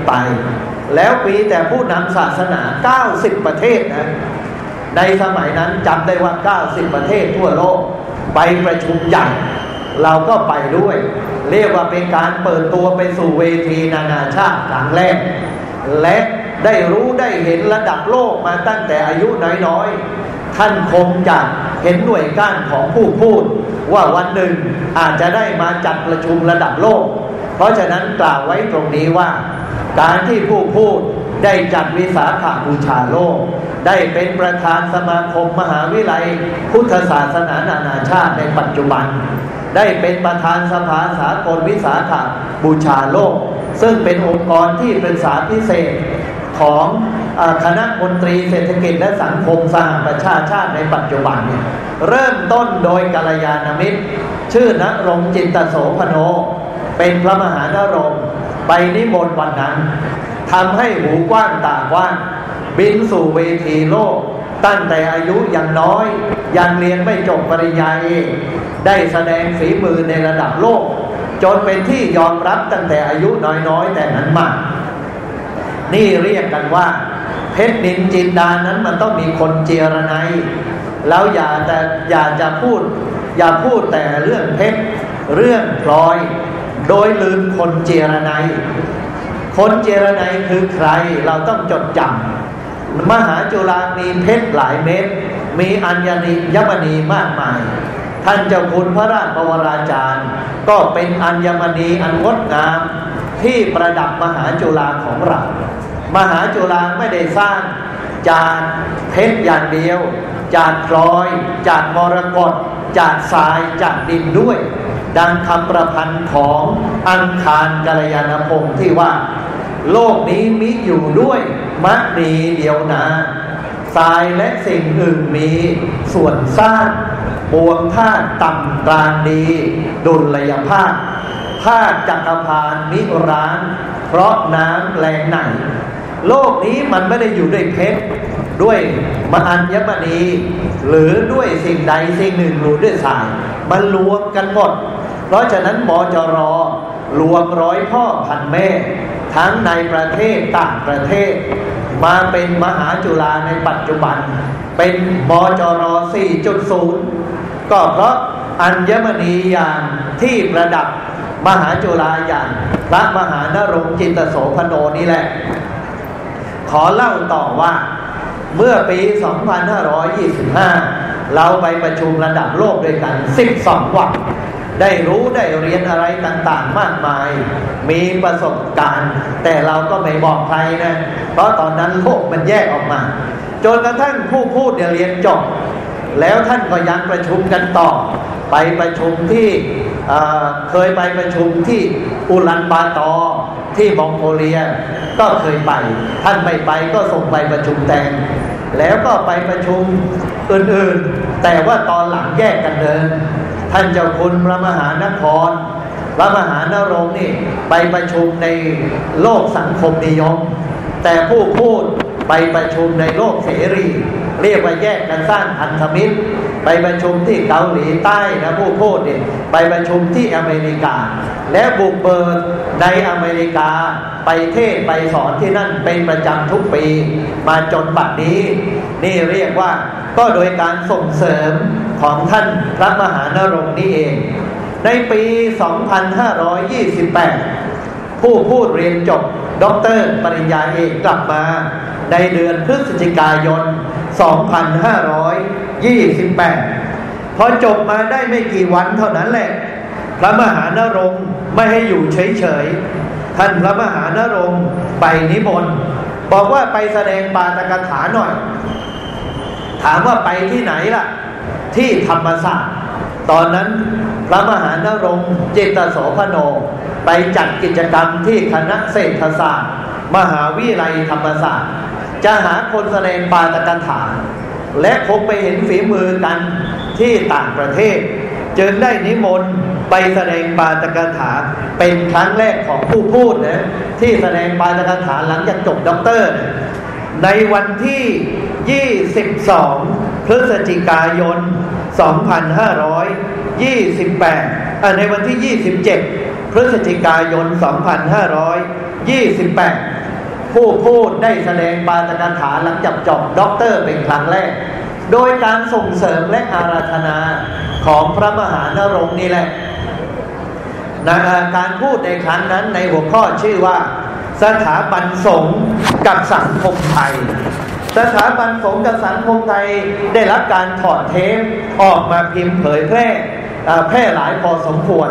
ไป แล้วปีแต่ผู้นำศาสนา 90 ประเทศนะ ในสมัยนั้นจำได้ว่า 90 ประเทศทั่วโลก ไปประชุมใหญ่เราก็ไปด้วย เรียกว่าเป็นการเปิดตัวไปสู่เวทีนานาชาติครั้งแรก และได้รู้ได้เห็นระดับโลกมาตั้งแต่อายุน้อยๆ ท่านคงจะเห็นหน่วยก้านของผู้พูด ว่าวันหนึ่งอาจจะได้มาจัดประชุมระดับโลก เพราะฉะนั้นกล่าวไว้ตรงนี้ว่า การที่ผู้พูด ได้จัดวิสาขาบูชาโลก ได้เป็นประธานสมาคมมหาวิทยาลัย พุทธศาสนานานาชาติในปัจจุบัน ได้เป็นประธานสภาสากลวิสาขาบูชาโลก ซึ่งเป็นองค์กรที่เป็นสาพิเศษของคณะมนตรีเศรษฐกิจและสังคมสหประชาชาติในปัจจุบันเนี่ยเริ่มต้นโดยกัลยาณมิตร ชื่อนรงจินตโสพโน เป็นพระมหานรงไปนิมนต์วันนั้น ทำให้หูกว้างตากว้าง บินสู่เวทีโลก ตั้งแต่อายุยังน้อย ยังเรียนไม่จบปริญญาเอกได้แสดงฝีมือในระดับโลก จนเป็นที่ยอมรับตั้งแต่อายุน้อยๆ แต่นั้นมานี่เรียกกันว่า เพชรนินจินดานั้นมันต้องมีคนเจรไนแล้วอย่าแต่อย่าจะพูด อย่าพูดแต่เรื่องเพชรเรื่องพลอย โดยลืมคนเจรไน คนเจรไนคือใครเราต้องจดจำมหาจุฬามีเพชรหลายเม็ดมีอัญญยมณีมากมาย ท่านเจ้าคุณพระราชบวราจารย์ ก็เป็นอัญมณีอันงดงามที่ประดับมหาจุฬาของเรา มหาจุฬาไม่ได้สร้างจากเพชรอย่างเดียว จากพลอย จากมรกตจากทรายจากดินด้วย ดังคำประพันธ์ของอังคารกัลยาณพงศ์ที่ว่า โลกนี้มิอยู่ด้วยมัดนีเดียวนาทรายและสิ่งอื่นมีส่วนสร้างปวงธาตุต่ำกลางดี ดุลยภาพธาตุจักรพานนิร้านเพราะน้ำแรงไหน โลกนี้มันไม่ได้อยู่ด้วยเพชรด้วยมอัญมณีหรือด้วยสิ่งใดสิ่งหนึ่งหรือด้วยสาย มันรวมกันหมด เพราะฉะนั้นมจรรวมร้อยพ่อพันแม่ ทั้งในประเทศต่างประเทศ มาเป็นมหาจุฬาในปัจจุบัน เป็นมจร 4.0 ก็เพราะอัญมณีอย่างที่ประดับมหาจุฬาอย่างพระมหานรงจิตโสพโนนี่แหละ ขอเล่าต่อว่าเมื่อปี 2525 เราไปประชุมระดับโลกด้วยกัน 12 วัน ได้รู้ได้เรียนอะไรต่างๆ มากมาย มีประสบการณ์ แต่เราก็ไม่บอกใครนะ เพราะตอนนั้นโลกมันแยกออกมา จนกระทั่งผู้พูดเนี่ยเรียนจบ แล้วท่านก็ยังประชุมกันต่อ ไปประชุมที่เคยไปประชุมที่อุลันบาตอที่มองโกเลีย ก็เคยไป ท่านไม่ไปก็ส่งไปประชุมแตง แล้วก็ไปประชุมอื่นๆ แต่ว่าตอนหลังแยกกันเดิน ท่านเจ้าคุณพระมหานคร พระมหานรงนี่ ไปประชุมในโลกสังคมนิยม แต่ผู้พูดไปประชุมในโลกเสรี เรียกว่าแยกกันสร้างพันธมิตร ไปประชุมที่เกาหลีใต้นะผู้พูดเนี่ยไปประชุมที่อเมริกา และบุกเบิกในอเมริกาไปเทศไปสอนที่นั่นเป็นประจำทุกปี มาจนบัดนี้ นี่เรียกว่าก็โดยการส่งเสริมของท่านพระมหานรงค์นี่เอง ในปี 2528 ผู้พูดเรียนจบด็อกเตอร์ปริญญาเอกกลับมา ในเดือนพฤศจิกายน 2528 พอจบมาได้ไม่กี่วันเท่านั้นแหละ พระมหานรงค์ไม่ให้อยู่เฉยๆ ท่านพระมหานรงค์ไปนิมนต์บอกว่าไปแสดงปาตกถาหน่อย ถามว่าไปที่ไหนล่ะ ที่ธรรมศาสตร์ ตอนนั้นพระมหานรงค์เจตโสพโน ไปจัดกิจกรรมที่คณะเศรษฐศาสตร์ มหาวิทยาลัยธรรมศาสตร์ จะหาคนแสดงปาตกันฐาและคงไปเห็นฝีมือกันที่ต่างประเทศ จึงได้นิมนต์ไปแสดงปาตกันฐาเป็นครั้งแรกของผู้พูดนะที่แสดงปาตกันฐาหลังจากจบด็อกเตอร์ ในวันที่ 22 พฤศจิกายน 2528 ในวันที่ 27 พฤศจิกายน 2528 ผู้พูดได้แสดงปาฐกถาหลังจากจบด็อกเตอร์เป็นครั้งแรก โดยการส่งเสริมและอาราธนาของพระมหานรงนี่แหละนะการพูดในครั้งนั้นในหัวข้อชื่อว่า สถาบันสงฆ์กับสังคมไทย สถาบันสงฆ์กับสังคมไทยได้รับการถอดเทปออกมาพิมพ์เผยแพร่แพร่หลายพอสมควร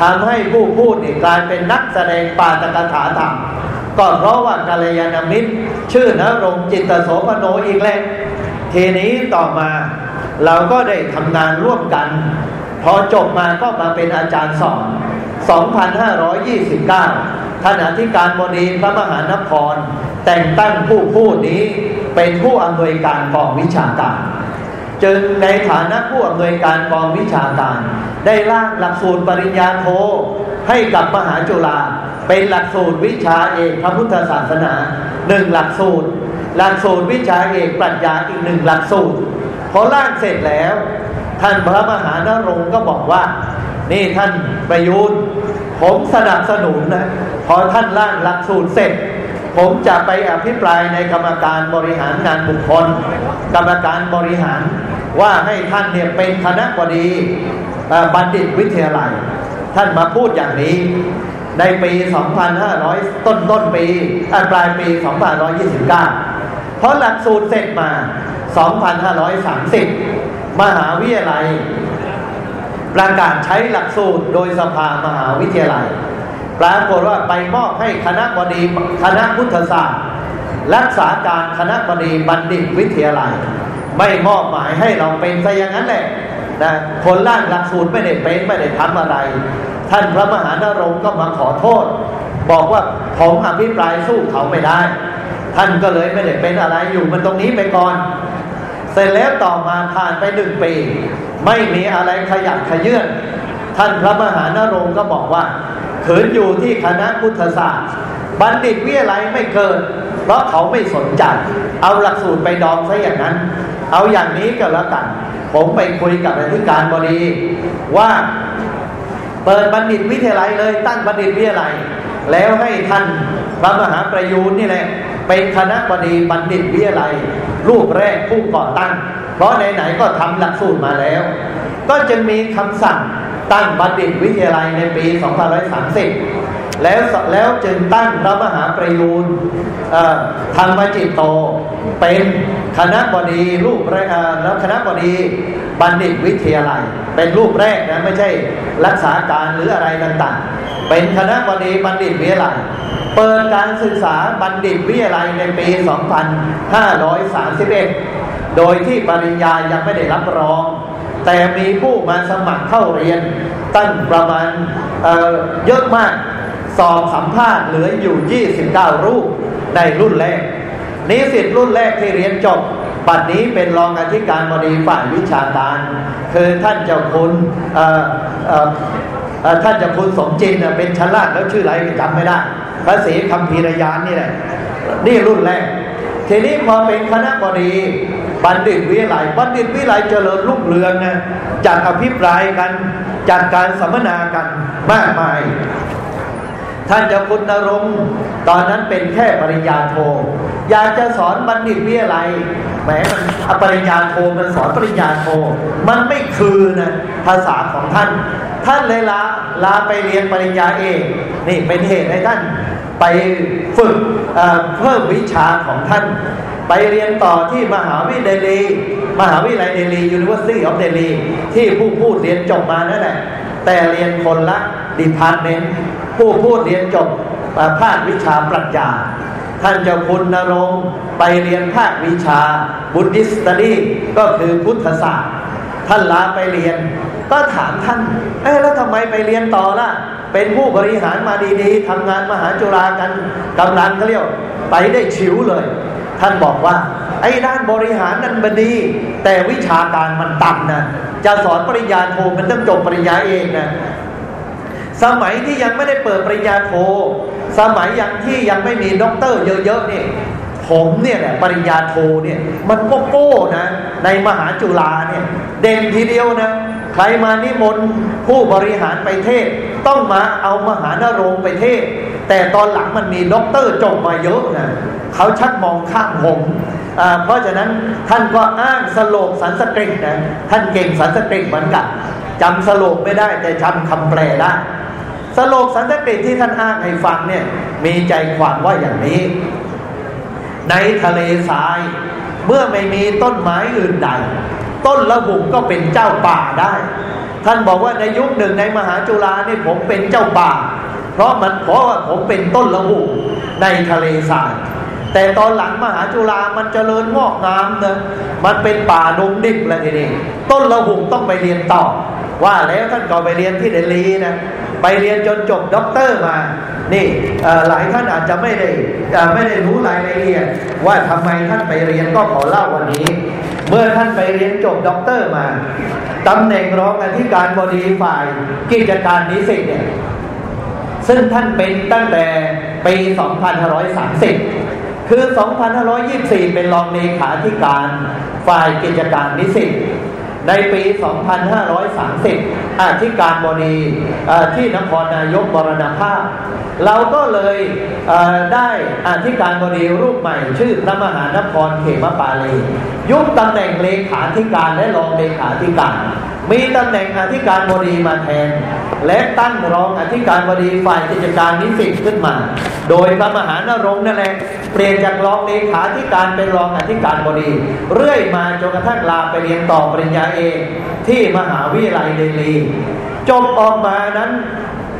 ทำให้ผู้พูดกลายเป็นนักแสดงปาตกถาธรรม ก็เพราะว่ากาลยานามิตร ชื่อนรงจิตโสพโนอีกแล้วทีนี้ต่อมาเราก็ได้ทำงานร่วมกัน พอจบมาก็มาเป็นอาจารย์สอน 2529 ท่านอธิการบดีพระมหานคร แต่งตั้งผู้พูดนี้เป็นผู้อำนวยการกองวิชาการ จึงในฐานะผู้อำนวยการกองวิชาการ ได้ร่างหลักสูตรปริญญาโทให้กับมหาจุฬาเป็นหลักสูตรวิชาเอกพระพุทธศาสนาหนึ่งหลักสูตร หลักสูตรวิชาเอกปรัชญาอีกหนึ่งหลักสูตรพอร่างเสร็จแล้ว ท่านพระมหานรงค์ก็บอกว่า นี่ท่านประยุทธ์ผมสนับสนุนนะพอท่านร่างหลักสูตรเสร็จ ผมจะไปอภิปรายในกรรมการบริหารงานบุคคล กรรมการบริหารว่าให้ท่านเนี่ยเป็นคณะบดี บัณฑิตวิทยาลัย ท่านมาพูดอย่างนี้ ในปี 2500 ต้นต้นปีปลายปี 2529 เพราะหลักสูตรเสร็จมา 2530 มหาวิทยาลัย ประกาศใช้หลักสูตรโดยสภามหาวิทยาลัย ปรากฏว่าไปมอบให้คณะบดีคณะพุทธศาสตร์ รักษาการคณะบดีบัณฑิตวิทยาลัย ไม่มอบหมายให้เราเป็นซะอย่างนั้นแหละ นะคนล่างหลักสูตรไม่ได้เป็นไม่ได้ทำอะไร ท่านพระมหานรงค์ก็มาขอโทษ บอกว่าผมอภิปรายสู้เขาไม่ได้ ท่านก็เลยไม่ได้เป็นอะไรอยู่มันตรงนี้ไปก่อน เสร็จแล้วต่อมาผ่านไปหนึ่งปี ไม่มีอะไรขยับขยื่นท่านพระมหานรงค์ก็บอกว่าเขินอยู่ที่คณะพุทธศาสตร์ บัณฑิตวิทยาลัยไม่เกิดเพราะเขาไม่สนใจเอาหลักสูตรไปดองซะอย่างนั้น เอาอย่างนี้ก็แล้วกัน ผมไปคุยกับอธิการบดีว่าเปิดบัณฑิตวิทยาลัยเลยตั้งบัณฑิตวิทยาลัย แล้วให้ท่านพระมหาประยูนนี่แหละเป็นคณะบดีบัณฑิตวิทยาลัย รูปแรกผู้ก่อตั้ง เพราะไหนๆก็ทำหลักสูตรมาแล้ว ก็จะมีคำสั่งตั้งบัณฑิตวิทยาลัยในปี 2530 แล้วแล้วจึงตั้งพระมหาประยูนธรรมจิตโต เป็นคณะบดีรูปแรกแล้วคณะบดีบัณฑิตวิทยาลัย เป็นรูปแรกนะไม่ใช่รักษาการหรืออะไรต่างๆ เป็นคณะบดีบัณฑิตวิทยาลัยเปิดการศึกษาบัณฑิตวิทยาลัยในปี 2531 โดยที่ปริญญายังไม่ได้รับรอง แต่มีผู้มาสมัครเข้าเรียนตั้งประมาณเเยอะมาก สอบสัมภาษณ์เหลืออยู่ 29 รูปในรุ่นแรก นิสิตรุ่นแรกที่เรียนจบปัจนี้เป็นรองอธิการบดีฝ่ายวิชาการ คือท่านเจ้าคุณท่านเจ้าคุณสมจินเป็นชั้นล่าดแล้วชื่ออะไรจำไม่ได้พระศรีคำพีรยานนี่แหละ นี่รุ่นแรก ทีนี้พอเป็นคณะบดีบัณฑิตวิไลบัณฑิตวิไลเจริญรุ่งเรืองนะจากอภิปรายกันจากการสัมมนากันมากมาย ท่านเจ้าคุณนรงตอนนั้นเป็นแค่ปริญญาโท อยากจะสอนบัณฑิตวิไลแหมมันปริญญาโทมันสอนปริญญาโท มันไม่คือนะภาษาของท่าน ท่านเลยลาลาไปเรียนปริญญาเอกนี่เป็นเหตุให้ท่านไปฝึกเพิ่มวิชาของท่าน ไปเรียนต่อที่มหาวิทยาลัยมหาวิทยาลัยเดลี University of Delhi ที่ผู้พูดเรียนจบมานั่นแหละแต่เรียนคนละ ดีพาร์ตเมนต์ผู้พูดเรียนจบภาควิชาปรัชญา ท่านเจ้าคุณนรงไปเรียนภาควิชาบุติสตดีก็คือพุทธศาสตร์ ท่านลาไปเรียน ก็ถามท่าน เอ๊แล้วทำไมไปเรียนต่อล่ะ เป็นผู้บริหารมาดีๆทำงานมหาจุฬากันกำลังก็เรียกไปได้ฉิวเลย ท่านบอกว่า ไอ้ด้านบริหารนั้นมันดี แต่วิชาการมันต่ำนะจะสอนปริญญาโทมันต้องจบปริญญาเอกนะ สมัยที่ยังไม่ได้เปิดปริญญาโท สมัยยังที่ยังไม่มีด็อกเตอร์เยอะๆนี่ผมเนี่ยปริญญาโทเนี่ยมันก็โก้นะ ในมหาจุฬาเนี่ยเด่นทีเดียวนะ ใครมานิมนต์ผู้บริหารไปเทศน์ ต้องมาเอามหานรงค์ไปเทศน์ แต่ตอนหลังมันมีด็อกเตอร์จบมาเยอะนะเขาชักมองข้ามผมเพราะฉะนั้นท่านก็อ้างโศลกสันสกฤตนะท่านเก่งสันสกฤตเหมือนกันจำโศลกไม่ได้แต่จำคำแปลได้ โศลกสันสกฤตที่ท่านอ้างให้ฟังเนี่ยมีใจความว่าอย่างนี้ ในทะเลทราย เมื่อไม่มีต้นไม้อื่นใด ต้นละหุงก็เป็นเจ้าป่าได้ ท่านบอกว่าในยุคหนึ่งในมหาจุฬาเนี่ยผมเป็นเจ้าป่า เพราะมันเพราะว่าผมเป็นต้นละหุงในทะเลทราย แต่ตอนหลังมหาจุฬามันเจริญงอกงามเนะมันเป็นป่าดงดิบแล้วทีนี้ต้นละหุงต้องไปเรียนต่อว่าแล้วท่านก็ไปเรียนที่เดลีนะ ไปเรียนจนจบด็อกเตอร์มา นี่หลายท่านอาจจะไม่ได้ไม่ได้รู้รายละเอียดว่าทำไมท่านไปเรียนก็ขอเล่าวันนี้ เมื่อท่านไปเรียนจบด็อกเตอร์มาตำแหน่งรองอธิการบดีฝ่ายกิจการนิสิตเนี่ยซึ่งท่านเป็นตั้งแต่ปี 2530 คือ 2524 เป็นรองเลขาธิการฝ่ายกิจการนิสิต ในปี 2530อาธิการบดีที่นครนายกบรณภาพ เราก็เลยได้อาธิการบดีรูปใหม่ ชื่อพระมหานครเขมปาลียุบตำแหน่งเลขาธิการและรองเลขาธิการ มีตำแหน่งอธิการบดีมาแทน และตั้งรองอธิการบดีฝ่ายกิจการนิสิตขึ้นมา โดยพระมหานรงค์นั่นแหละเปลี่ยนจากรองเลขาธิการเป็นรองอธิการบดี เรื่อยมาจนกระทั่งลาไปเรียนต่อปริญญาเอกที่มหาวิทยาลัยเดลีจบออกมานั้น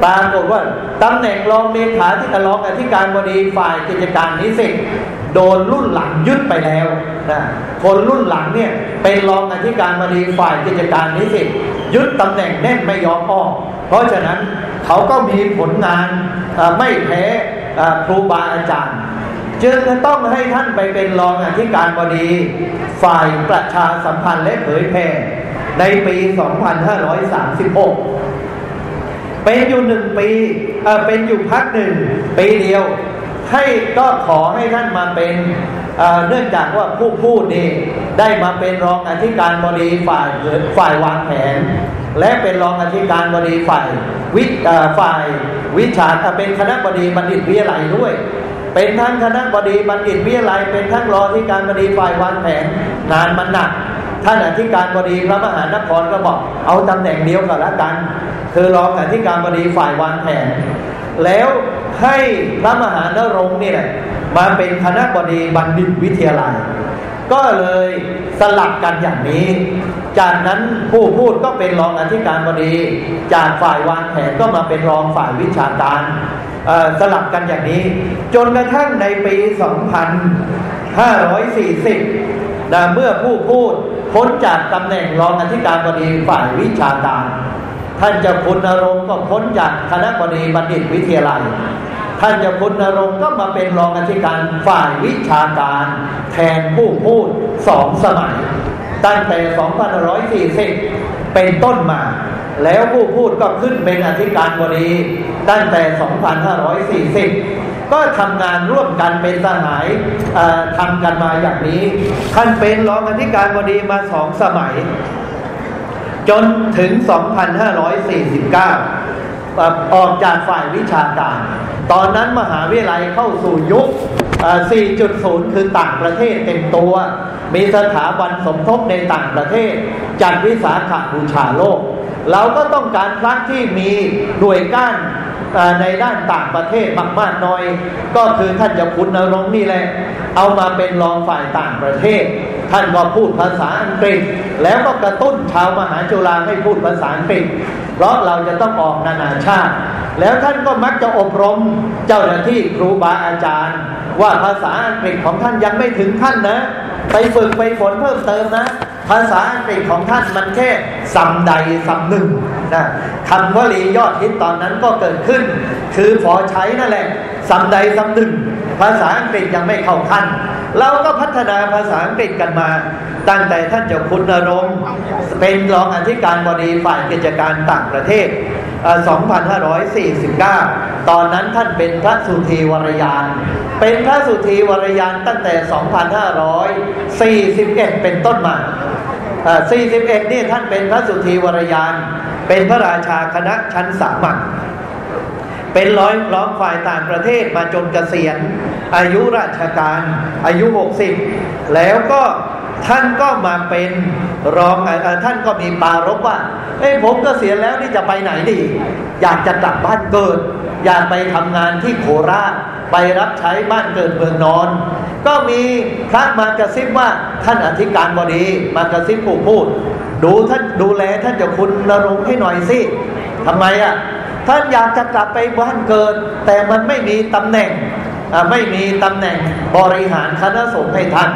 ปรากฏว่าตำแหน่งรองเลขาธิการรองอธิการบดีฝ่ายกิจการนิสิต โดนรุ่นหลังยึดไปแล้วนะคนรุ่นหลังเนี่ยเป็นรองอธิการบดีฝ่ายกิจการนิสิตยึดตำแหน่งแน่นไม่ยอมออก เพราะฉะนั้นเขาก็มีผลงานไม่แพ้ครูบาอาจารย์ จึงจะต้องให้ท่านไปเป็นรองอธิการบดี ฝ่ายประชาสัมพันธ์และเผยแพร่ในปี 2536 เป็นอยู่หนึ่งปีเป็นอยู่พักหนึ่งปีเดียว ให้ก็ขอให้ท่านมาเป็นเนื่องจากว่าผู้พูดนี่ได้มาเป็นรองอธิการบดีฝ่ายฝ่ายวางแผน และเป็นรองอธิการบดีฝ่ายวิฝ่ายวิชาเป็นคณะบดีบัณฑิตวิทยาลัยด้วย เป็นทั้งคณะบดีบัณฑิตวิทยาลัย เป็นทั้งรองอธิการบดีฝ่ายวางแผนงานมันหนักท่านอธิการบดีพระมหานครก็บอกเอาตำแหน่งเดียวกันละกัน คือรองอธิการบดีฝ่ายวางแผน แล้วให้พระมหานรงค์นี่แหละมาเป็นคณะบดีบัณฑิตวิทยาลัย ก็เลยสลับกันอย่างนี้ จากนั้นผู้พูดก็เป็นรองอธิการบดี จากฝ่ายวางแผนก็มาเป็นรองฝ่ายวิชาการสลับกันอย่างนี้ จนกระทั่งในปี 2540นะเมื่อผู้พูดพ้นจากตำแหน่งรองอธิการบดีฝ่ายวิชาการ ท่านจะคุณนรงก็พ้นจากคณะบดีบัณฑิตวิทยาลัย ท่านจะคุณนรงก็มาเป็นรองอธิการฝ่ายวิชาการ แทนผู้พูดสองสมัย ตั้งแต่2540 เป็นต้นมา แล้วผู้พูดก็ขึ้นเป็นอธิการบดีตั้งแต่ 2540ก็ทำงานร่วมกันเป็นสหายทำกันมาอย่างนี้ ท่านเป็นรองอธิการบดีมาสองสมัย จนถึง 2549 ออกจากฝ่ายวิชาการ ตอนนั้นมหาวิทยาลัยเข้าสู่ยุค 4.0 คือต่างประเทศเต็มตัว มีสถาบันสมทบในต่างประเทศ จัดวิสาขบูชาโลก เราก็ต้องการพระที่มีหน่วยก้านในด้านต่างประเทศมากๆน้อย ก็คือท่านจะคุณนรงนี่แหละ เอามาเป็นรองฝ่ายต่างประเทศ ท่านก็พูดภาษาอังกฤษ แล้วก็กระตุ้นชาวมหาจุฬาให้พูดภาษาอังกฤษ เพราะเราจะต้องออกนานาชาติ แล้วท่านก็มักจะอบรมเจ้าหน้าที่ครูบาอาจารย์ ว่าภาษาอังกฤษของท่านยังไม่ถึงขั้นนะ ไปฝึกไปฝนเพิ่มเติมนะ ภาษาอังกฤษของท่านมันแค่สำใดสำหนึ่งนะคำวลียอดฮิตตอนนั้นก็เกิดขึ้น คือพอใช้นั่นแหละสำใดสำหนึ่ง ภาษาอังกฤษยังไม่เข้าขั้น เราก็พัฒนาภาษาอังกฤษกันมา ตั้งแต่ท่านเจ้าคุณนรงเป็นรองอธิการบดีฝ่ายกิจการต่างประเทศ 2549 ตอนนั้นท่านเป็นพระสุธีวรยาน เป็นพระสุธีวรยานตั้งแต่ 2541 เป็นต้นมา 41 นี่ท่านเป็นพระสุธีวรยาน เป็นพระราชาคณะชั้นสามัญ เป็นร้อยร้องฝ่ายต่างประเทศมาจนเกษียณ อายุราชการอายุ 60 แล้วก็ท่านก็มาเป็นรองท่านก็มีปารบว่า เอ้ผมกเกษียณแล้วนี่จะไปไหนดี อยากจะกลับบ้านเกิด อยากไปทำงานที่โคราชไปรับใช้บ้านเกิดเมืองนอน ก็มีพระมากระซิบว่าท่านอธิการบดีมากระซิบผู้พูด ดูท่านดูแลท่านจะคุณนรงให้หน่อยสิทำไมอะ ท่านอยากจะกลับไปบ้านเกิด แต่มันไม่มีตำแหน่งไม่มีตำแหน่งบริหารคณะสงฆ์ให้ท่าน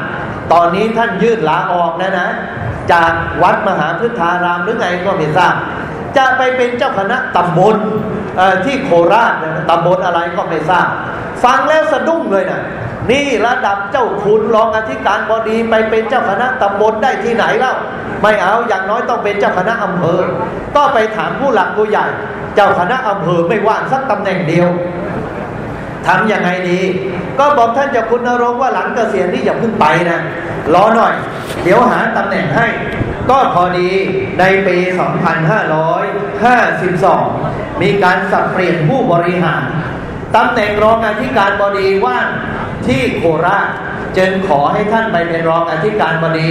ตอนนี้ท่านยืดลาออกนะนะ จากวัดมหาพุทธารามหรือไงก็ไม่ทราบจะไปเป็นเจ้าคณะตำบลที่โคราชตำบลอะไรก็ไม่ทราบ ฟังแล้วสะดุ้งเลยนะนี่ระดับเจ้าคุณรองอธิการบดีไปเป็นเจ้าคณะตำบลได้ที่ไหนแล้วไม่เอาอย่างน้อยต้องเป็นเจ้าคณะอำเภอ ก็ไปถามผู้หลักผู้ใหญ่ เจ้าคณะอำเภอไม่ว่างสักตำแหน่งเดียวทำยังไงดี ก็บอกท่านเจ้าคุณนรงว่าหลังเกษียณนี่อย่าเพิ่งไปนะรอหน่อย เดี๋ยวหาตำแหน่งให้ ก็พอดีในปี 2552 มีการสับเปลี่ยนผู้บริหารตำแหน่งรองอธิการบดีว่างที่โคราช จึงขอให้ท่านไปเป็นรองอธิการบดี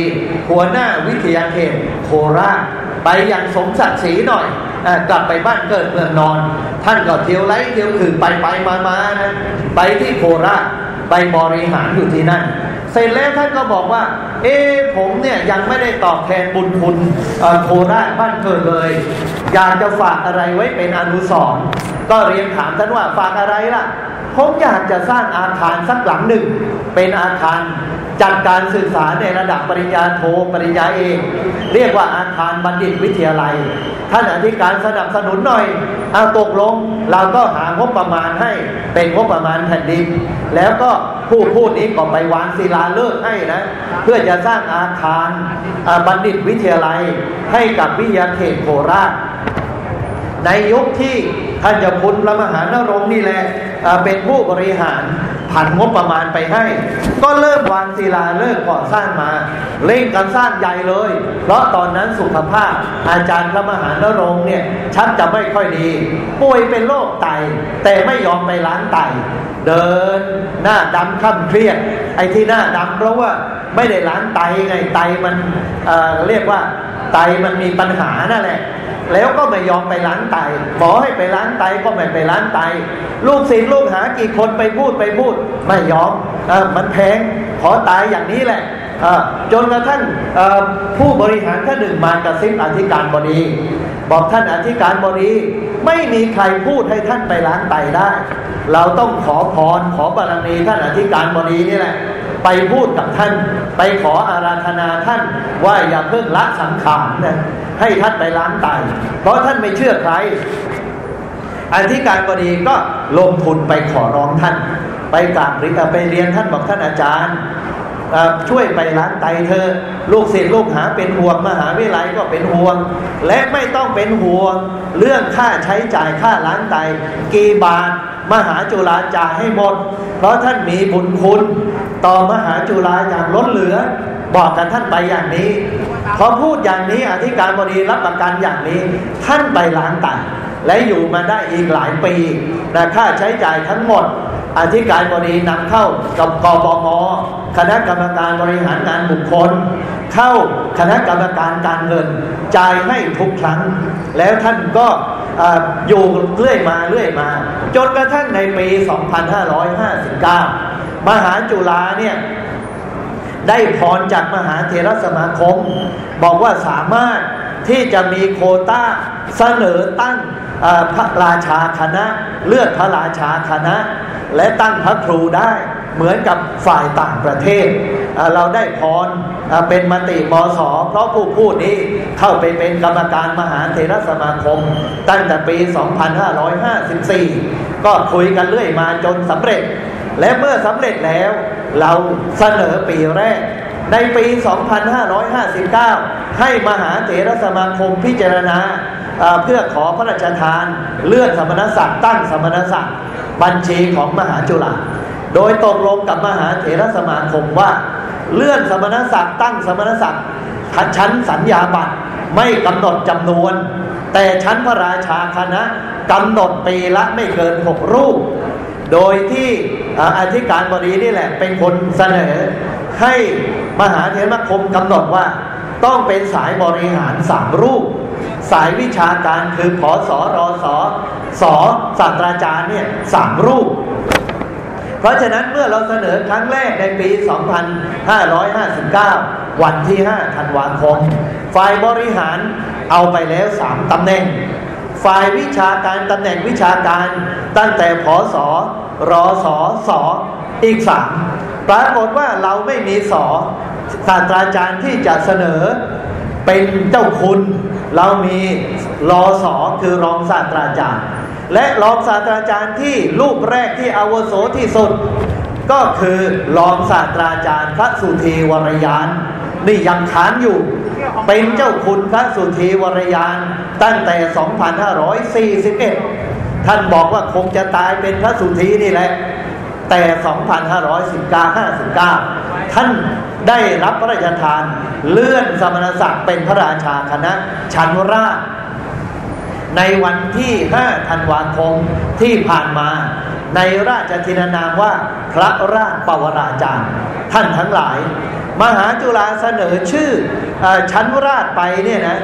หัวหน้าวิทยาเขตโคราชไปอย่างสมศักดิ์ศรีหน่อยอกลับไปบ้านเกิดเมืองนอน ท่านก็เที่ยวไล่เที่ยวคือไปไปมามานะไปที่โคราชไปบริหารอยู่ที่นั่น เสร็จแล้วท่านก็บอกว่า เอ๊ผมเนี่ยยังไม่ได้ตอบแทนบุญคุณโคราชบ้านเกิดเลย อยากจะฝากอะไรไว้เป็นอนุสรณ์ก็เรียนถามท่านว่าฝากอะไรล่ะ ผมอยากจะสร้างอาคารสักหลังหนึ่ง เป็นอาคารจัดการศึกษารในระดับปริญญาโทปริญญาเอกเรียกว่าอาคารบัณฑิตวิทยาลัย ท่านอธิการสนับสนุนหน่อยเอาตกลง เราก็หางบประมาณให้เป็นงบประมาณแผ่นดิน แล้วก็ผู้พูดนี้ก็ไปวางศิลาฤกษ์ให้นะ เพื่อจะสร้างอาคารบัณฑิตวิทยาลัยให้กับวิทยาเขตโคราช ในยุคที่ท่านจะคุณพระมหานรงนี่แหละเป็นผู้บริหารผันงบประมาณไปให้ ก็เริ่มวางศิลาเริ่มก่อสร้างมาเร่งกันสร้างใหญ่เลย เพราะตอนนั้นสุขภาพอาจารย์พระมหานรงเนี่ยชักจะไม่ค่อยดี ป่วยเป็นโรคไต แต่ไม่ยอมไปล้างไต เดินหน้าดำค่ำเครียด ไอ้ที่หน้าดำเพราะว่าไม่ได้ล้างไตไงไตมันเเรียกว่าไตมันมีปัญหานั่นแหละ แล้วก็ไม่ยอมไปล้างไตหมอให้ไปล้างไตก็ไม่ไปล้างไต ลูกศิษย์ลูกหากี่คนไปพูดไปพูด ไม่ยอมอมันแพงขอตายอย่างนี้แหละจนกระทั่งผู้บริหารท่านหนึ่งมากระซิบอธิการบดี บอกท่านอธิการบดีไม่มีใครพูดให้ท่านไปล้างไตได้ เราต้องขอพรขอบารมีท่านอธิการบดีนี่แหละไปพูดกับท่าน ไปขออาราธนาท่านว่าอย่าเพิ่งละสังขารนะ ให้ท่านไปล้างไตเพราะท่านไม่เชื่อใครอธิการบดีก็ลงทุนไปขอร้องท่าน ไปกราบหรือไปเรียนท่านบอกท่านอาจารย์ช่วยไปล้างไตเธอ ลูกศิษย์ลูกหาเป็นห่วงมหาวิทยาลัยก็เป็นห่วง และไม่ต้องเป็นห่วง เรื่องค่าใช้จ่ายค่าล้างไตกี่บาทมหาจุฬาจ่ายให้หมด เพราะท่านมีบุญคุณ ต่อมหาจุฬาอย่างล้นเหลือ บอกกันท่านไปอย่างนี้พอพูดอย่างนี้อธิการบดีรับประกันอย่างนี้ ท่านไปล้างไตและอยู่มาได้อีกหลายปีนะค่าใช้จ่ายทั้งหมด อธิการบดีนำเข้ากับกบมคณะกรรมการบริหารงานบุคคล เข้าคณะกรรมการการเงินจ่ายให้ทุกครั้ง แล้วท่านก็อยู่เรื่อยมาเรื่อยมา จนกระทั่งในปี 2559 มหาจุฬาเนี่ย ได้พรจากมหาเทรสมาคม บอกว่าสามารถที่จะมีโคต้าเสนอตั้งพระราชาคณะ เลือกพระราชาคณะ และตั้งพระครูได้เหมือนกับฝ่ายต่างประเทศ เราได้พรเป็นมติมสเพราะผู้พูดนี้เข้าไปเป็นกรรมการมหาเทรสมาคม ตั้งแต่ปี 2554 ก็คุยกันเรื่อยมาจนสำเร็จ และเมื่อสำเร็จแล้วเราเสนอปีแรก ในปี 2559 ให้มหาเถรสมาคมพิจารณาเพื่อขอพระราชทาน เลื่อนสมณศักดิ์ตั้งสมณศักดิ์บัญชีของมหาจุฬาโดยตกลงกับมหาเถรสมาคมว่า เลื่อนสมณศักดิ์ตั้งสมณศักดิ์ชั้นสัญญาบัตรไม่กำหนดจำนวน แต่ชั้นพระราชาคณะกำหนดปีละไม่เกินหกรูป โดยที่อธิการบดีนี่แหละ เป็นคนเสนอ ให้มหาเถรสมาคมกำหนดว่า ต้องเป็นสายบริหารสามรูป สายวิชาการคือขอสอรอสอสอศาสตราจารย์เนี่ยสามรูป เพราะฉะนั้นเมื่อเราเสนอครั้งแรกในปี 2559 วันที่5ธันวาคมฝ่ายบริหารเอาไปแล้ว3ตำแหน่ง ฝ่ายวิชาการตำแหน่งวิชาการ ตั้งแต่ผอสอรอสอสออีกสามปรากฏว่าเราไม่มีสอศาสตราจารย์ที่จะเสนอเป็นเจ้าคุณ เรามีรอสอคือรองศาสตราจารย์ และรองศาสตราจารย์ที่รูปแรกที่อาวโสที่สุด ก็คือรองศาสตราจารย์พระสุธีวรยาน นี่ยังขานอยู่ เป็นเจ้าคุณพระสุธีวรยาน ตั้งแต่ 2541 ท่านบอกว่าคงจะตายเป็นพระสุธีนี่แหละ แต่ 2519ท่านได้รับพระราชทานเลื่อนสมณศักดิ์เป็นพระราชาคณะชันราช ในวันที่ 5 ธันวาคมที่ผ่านมาในราชทินานามว่าพระราชปวราจารย์ ท่านทั้งหลาย มหาจุฬาเสนอชื่ออชั้นราชไปเนี่ยนะ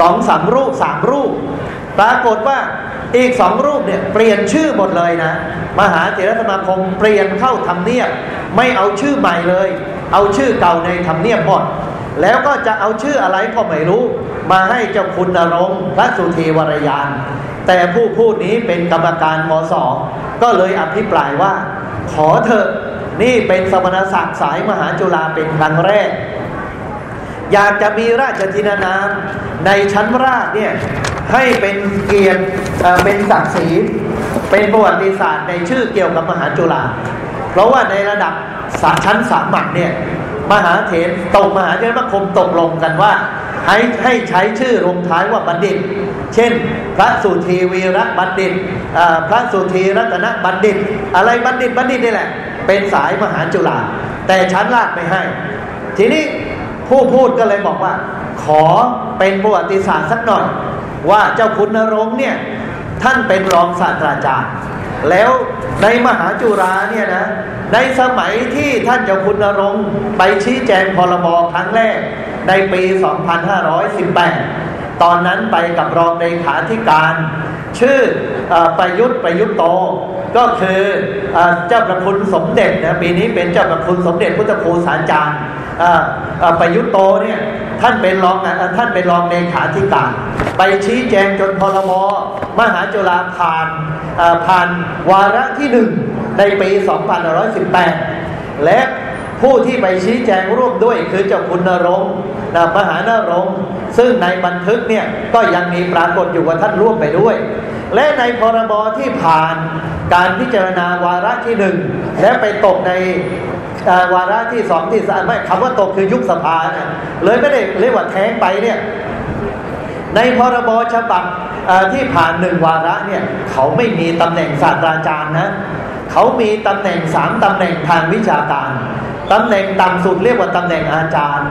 สองสามรูปสามรูป ปรากฏว่าอีกสองรูปเนี่ยเปลี่ยนชื่อหมดเลยนะ มหาเถรสมาคมเปลี่ยนเข้าทำเนียบไม่เอาชื่อใหม่เลย เอาชื่อเก่าในทำเนียบหมดแล้วก็จะเอาชื่ออะไรก็ไม่รู้ มาให้เจ้าคุณนรงค์พระสุธีวรยาน แต่ผู้พูดนี้เป็นกรรมการมสก็เลยอภิปรายว่า ขอเถอะ นี่เป็นสมณศักดิ์สายมหาจุฬาเป็นครั้งแรก อยากจะมีราชธินานามในชั้นราชเนี่ยให้เป็นเกียรติเป็นศักดิ์ศรีเป็นประวัติศาสตร์ในชื่อเกี่ยวกับมหาจุฬาเพราะว่าในระดับสาชั้นสามัญเนี่ยมหาเถรตกมหาเถรคมตกลงกันว่า ให้ให้ใช้ชื่อลงท้ายว่าบัณฑิต เช่น พระสุธีวีรบัณฑิตพระสุธีรัตนบัณฑิต อะไรบัณฑิตบัณฑิตนี่แหละ เป็นสายมหาจุฬาแต่ชั้นลากไม่ให้ ทีนี้ผู้พูดก็เลยบอกว่า ขอเป็นประวัติศาสตร์สักหน่อย ว่าเจ้าคุณนรงเนี่ยท่านเป็นรองศาสตราจารย์ แล้วในมหาจุฬาเนี่ยนะในสมัยที่ท่านเจ้าคุณนรงไปชี้แจงพรบครั้งแรกในปี 2518 ตอนนั้นไปกับรองเลขาธิการ ชื่ออประยุทธ์ประยุทธ์โต ก็คืออเจ้าประคุณสมเด็จนะปีนี้เป็นเจ้าประคุณสมเด็จพุทธภูสารจารย์ประยุทธ์โตเนี่ยท่านเป็นรองท่านเป็นรองเลขาธิการ ไปชี้แจงจนพรบมหาจุฬาผ่านผ่านวาระที่หนึ่งในปี 2518 และ ผู้ที่ไปชี้แจงร่วมด้วยคือเจ้าคุณนรงค์มหานรงค์ซึ่งในบันทึกเนี่ยก็ยังมีปรากฏอยู่ว่าท่านร่วมไปด้วย และในพรบที่ผ่านการพิจารณาวาระที่หนึ่งและไปตกในวาระที่สองที่สามไม่คำว่าตกคือยุบสภาเนี่ยเลยไม่ได้เรียกว่าแท้งไปเนี่ยในพรบฉบับที่ผ่านหนึ่งวาระเนี่ยเขาไม่มีตำแหน่งศาสตราจารย์นะเขามีตำแหน่งสามตำแหน่งทางวิชาการ ตำแหน่งต่ำสุดเรียกว่าตำแหน่งอาจารย์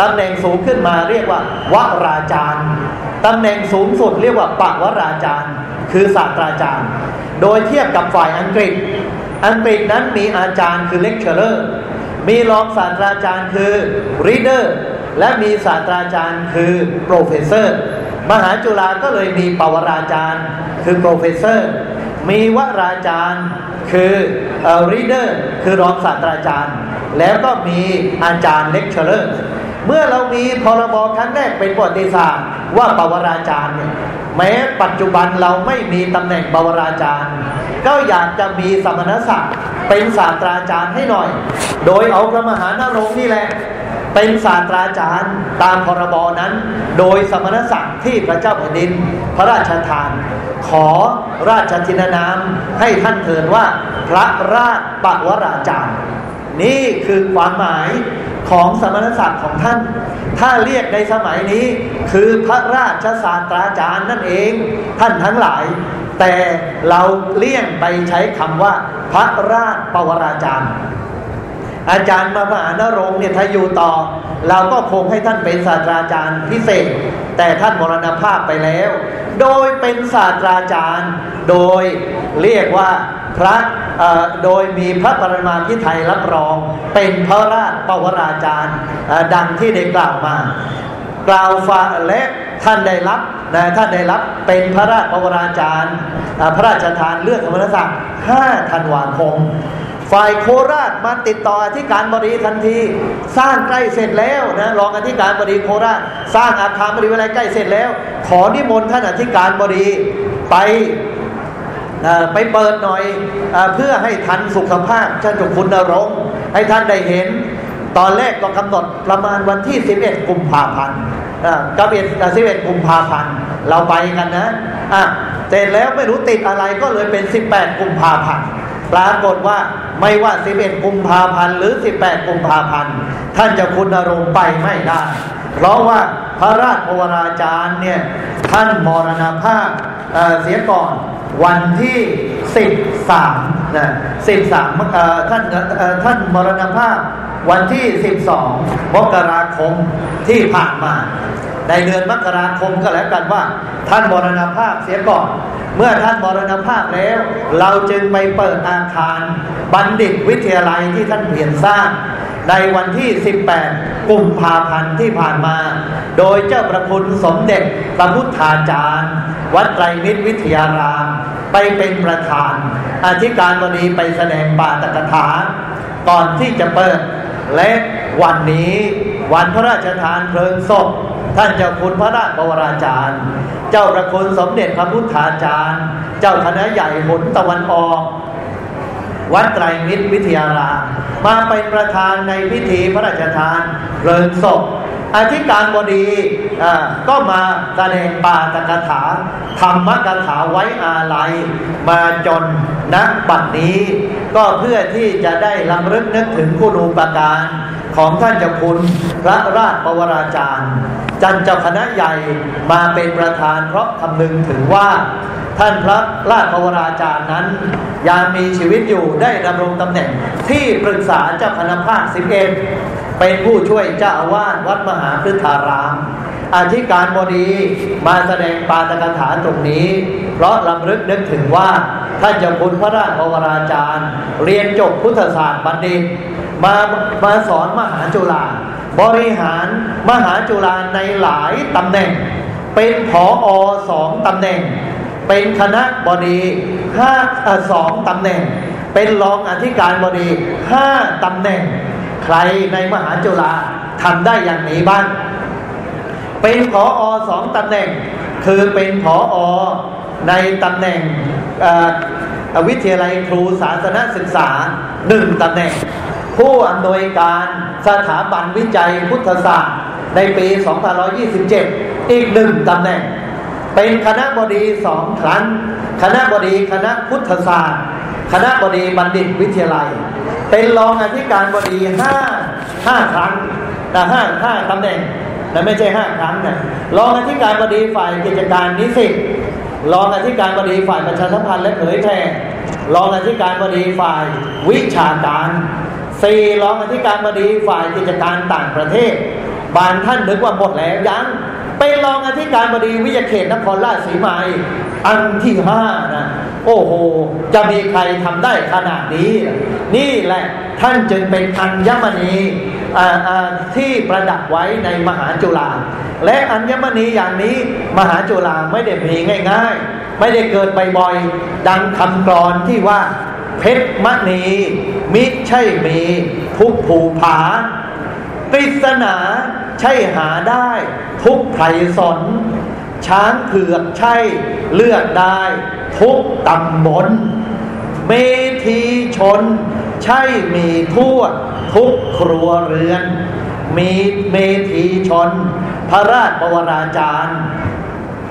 ตำแหน่งสูงขึ้นมาเรียกว่าวราจารย์ตำแหน่งสูงสุดเรียกว่าปวราจารย์ คือศาสตราจารย์ โดยเทียบกับฝ่ายอังกฤษ อังกฤษนั้นมีอาจารย์คือ lecturer มีรองศาสตราจารย์คือ reader และมีศาสตราจารย์คือ professor มหาจุฬาก็เลยมีปวราจารย์คือ professor มีวราจารย์คือเอ่อ reader คือรองศาสตราจารย์ แล้วก็มีอาจารย์ lecturer เมื่อเรามีพรบครั้งแรกเป็นประวัติศาสตร์ว่าปวราจารย์เนี่ยแม้ปัจจุบันเราไม่มีตำแหน่งปวราจารย์ ก็อยากจะมีสมณศักดิ์เป็นศาสตราจารย์ให้หน่อย โดยเอาพระมหานรงค์นี่แหละ เป็นศาสตราจารย์ตามพรบนั้น โดยสมณศักดิ์ที่พระเจ้าแผ่นดินพระราชทาน ขอราชทินานามให้ท่านเถิดว่า พระราชปวราจารย์ นี่คือความหมายของสมณศักดิ์ของท่าน ถ้าเรียกในสมัยนี้คือพระราชศาสตราจารย์นั่นเองท่านทั้งหลาย แต่เราเลี่ยงไปใช้คำว่า พระราชปวราจารย์ อาจารย์มหานรงเนี่ยถ้าอยู่ต่อ เราก็คงให้ท่านเป็นศาสตราจารย์พิเศษ แต่ท่านมรณภาพไปแล้ว โดยเป็นศาสตราจารย์ โดยเรียกว่าพระโดยมีพระปรมาภิไธยรับรอง เป็นพระราชปวราจารย์ดังที่ได้กล่าวมา กล่าวฟ้าและท่านได้รับนะท่านได้รับเป็นพระราชปวราจารย์ พระราชทานเลือดสมณศักดิ์5ธันวาคม ฝ่ายโคราชมาติดต่ออธิการบดีทันที สร้างใกล้เสร็จแล้วนะรองอธิการบดีโคราช สร้างอาคารบริเวณใกล้เสร็จแล้ว ขอนิมนต์ท่านอธิการบดีไปไปเปิดหน่อยอเพื่อให้ทันสุขภาพท่านจุคุณนรงให้ท่านได้เห็น ตอนแรกก็กำหนดประมาณวันที่ 11 กุมภาพันธ์กับเอ็ดสิบเอ็ดกุมภาพันธ์เราไปกันนะอะเสร็จแล้วไม่รู้ติดอะไรก็เลยเป็น 18 กุมภาพันธ์ ปรากฏว่าไม่ว่า 11 กุมภาพันธ์หรือ 18 กุมภาพันธ์ท่านจะคุณอารมณ์ไปไม่ได้ เพราะว่าพระราชวราจารย์เนี่ยท่านมรณภาพเเสียก่อนวันที่ 13นะสิบสามท่านท่านมรณภาพวันที่สิบสองมกราคมที่ผ่านมา ในเดือนมกราคมก็แล้วกันว่า ท่านมรณภาพเสียก่อน เมื่อท่านมรณภาพแล้ว เราจึงไปเปิดอาคาร บัณฑิตวิทยาลัยที่ท่านเพียรสร้าง ในวันที่ 18 กุมภาพันธ์ที่ผ่านมา โดยเจ้าประคุณสมเด็จพระพุทธาจารย์ วัดไตรมิตรวิทยาราม ไปเป็นประธาน อธิการบดีไปแสดงปาตกถาก่อนที่จะเปิดและวันนี้วันพระราชทานเพลิงศพ ท่านเจ้าคุณพระราชบวราจารย์ เจ้าประคุณสมเด็จพระพุทธาจารย์ เจ้าคณะใหญ่หนตะวันออก วัดไตรมิตรวิทยารามมาเป็นประธานในพิธีพระราชทานเพลิงศพอธิการบดีก็มาแสดงปาตกถาธรรมกถาไว้อาลัย มาจนนักบัดนี้ ก็เพื่อที่จะได้ลำลึกนึกถึงคุณูปการ ของท่านเจ้าคุณพระราชปวราจารย์ จันเจ้าคณะใหญ่มาเป็นประธานเพราะคำนึงถึงว่า ท่านพระราชปวราจารย์นั้นยังมีชีวิตอยู่ได้ดำรงตำแหน่งที่ปรึกษาเจ้าคณะภาคสิบเอ็ดเป็นผู้ช่วยเจ้าอาวาสวัดมหาพฤทธาราม อธิการบดีมาแสดงปาตกถาตรงนี้ เพราะลำลึกนึกถึงว่าท่านเจ้าคุณพระราชวราจารย์ เรียนจบพุทธศาสตร์บัณฑิตมามาสอนมหาจุฬาบริหารมหาจุฬาในหลายตำแหน่ง เป็นผออสองตำแหน่ง เป็นคณะบดีห้าสองตำแหน่ง เป็นรองอธิการบดีห้าตำแหน่ง ใครในมหาจุฬาทำได้อย่างนี้บ้าง เป็นผออสองตำแหน่ง คือเป็นผออในตำแหน่งวิทยาลัยครูศาสนศึกษาหนึ่งตำแหน่ง ผู้อำนวยการสถาบันวิจัยพุทธศาสตร์ ในปี 2527 อีกหนึ่งตำแหน่ง เป็นคณะบดีสองครั้ง คณะบดีคณะพุทธศาสตร์ คณะบดีบัณฑิตวิทยาลัย เป็นรองอธิการบดีห้าห้าครั้งแต่ห้าห้าตำแหน่ง แต่ไม่ใช่ห้าครั้งนะรองอธิการบดีฝ่ายกิจการนิสิตรองอธิการบดีฝ่ายประชาสัมพันธ์และเผยแพร่รองอธิการบดีฝ่ายวิชาการสี่รองอธิการบดีฝ่ายกิจการต่างประเทศ บางท่านนึกว่าหมดแล้วยังเป็นรองอธิการบดีวิทยาเขตนครราชสีมาอันที่ห้านะโอ้โห จะมีใครทำได้ขนาดนี้ นี่แหละท่านจึงเป็นอัญมณี ที่ประดับไว้ในมหาจุฬาและอัญมณีอย่างนี้มหาจุฬาไม่ได้มีง่าย ๆ ไม่ได้เกิดบ่อยๆดังคำกรอนที่ว่า เพชรมณีมิใช่มีทุกผูผาปริศนาใช่หาได้ ทุกไพรสน ช้างเผือกใช่เลือกได้ ทุกตำบลเมธีชน ใช่มีทั่วทุกครัวเรือน มีเมธีชน พระราชบวราจารย์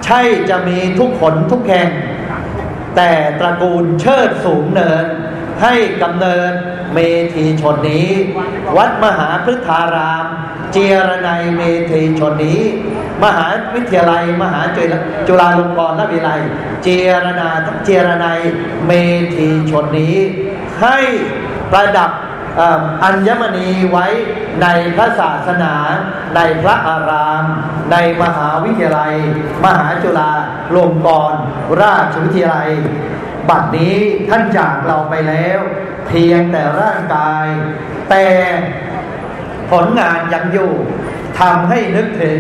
ใช่จะมีทุกคนทุกแห่ง แต่ตระกูลเชิดสูงเนิน ให้กำเนิดเมธีชนนี้ วัดมหาพฤทธาราม เจรนายเมธีชนนี้ มหาวิทยาลัย มหาจุฬาลงกรณวิไลเจรนาเจรนายเมธีชนนี้ ให้ ประดับอัญมณีไว้ในพระศาสนา ในพระอาราม ในมหาวิทยาลัย มหาจุฬาลงกรณราชวิทยาลัย บัดนี้ท่านจากเราไปแล้ว เพียงแต่ร่างกาย แต่ผลงานยังอยู่ทำให้นึกถึง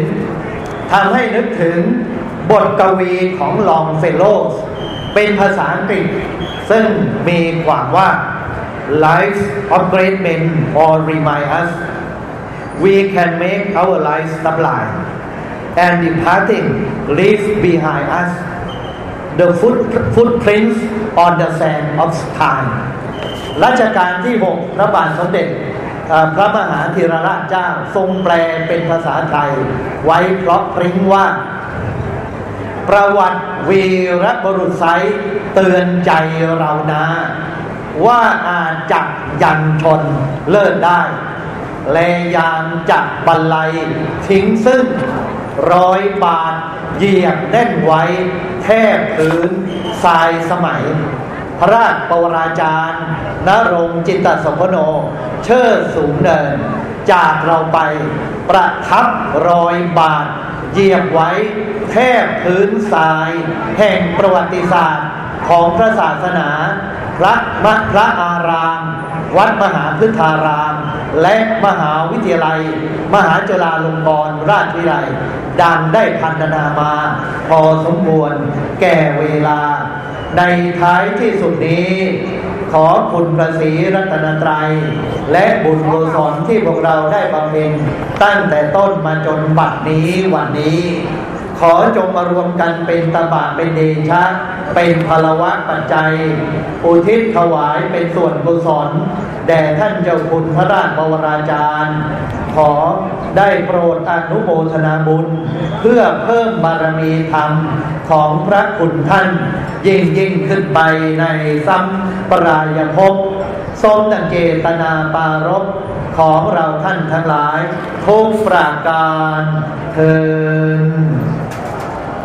ทำให้นึกถึงบทกวีของลองเฟโลสเป็นภาษาอังกฤษ ซึ่งมีความว่า lives of great men all remind us we can make our lives sublime and departing leave behind us the foot, footprints on the sand of time รัชกาลที่หกพระบาทสมเด็จพระมหาธีรราชเจ้าทรงแปลเป็นภาษาไทย ไว้เพราะพริ้งว่า ประวัติวีรบุรุษไซเตือนใจเรานา ว่าอาจักยันชนเลิศได้แลยามจักบรรลัยทิ้งซึ่งร้อยบาทเหยียบแน่นไว้ แทบพื้นทรายสมัย พระราชปวราจารย์นรงค์จิตตสมพโน เชิดสูงเนิน จากเราไปประทับรอยบาทเหยียบไว้ แทบพื้นทราย แห่งประวัติศาสตร์ของพระศาสนา พระมพระอาราม วัดมหาพฤทธาราม และมหาวิทยาลัย มหาจุฬาลงกรณราชวิทยาลัยดังได้พันนามา พอสมควรแก่เวลา ในท้ายที่สุดนี้ ขอคุณพระศรีรัตนตรัย และบุญกุศลที่พวกเราได้บำเพ็ญตั้งแต่ต้นมาจนบัดนี้วันนี้ ขอจงมารวมกันเป็นตบะเป็นเดชะ เป็นพลวะปัจจัย อุทิศถวายเป็นส่วนกุศลแด่ท่านเจ้าคุณพระราชบวราจารย์ ขอได้โปรดอนุโมทนาบุญ เพื่อเพิ่มบารมีธรรมของพระคุณท่าน ยิ่งยิ่งขึ้นไปในซ้ำปรายภพสมดังเจตนาปารบของเราท่านทั้งหลายทุกประการเทิน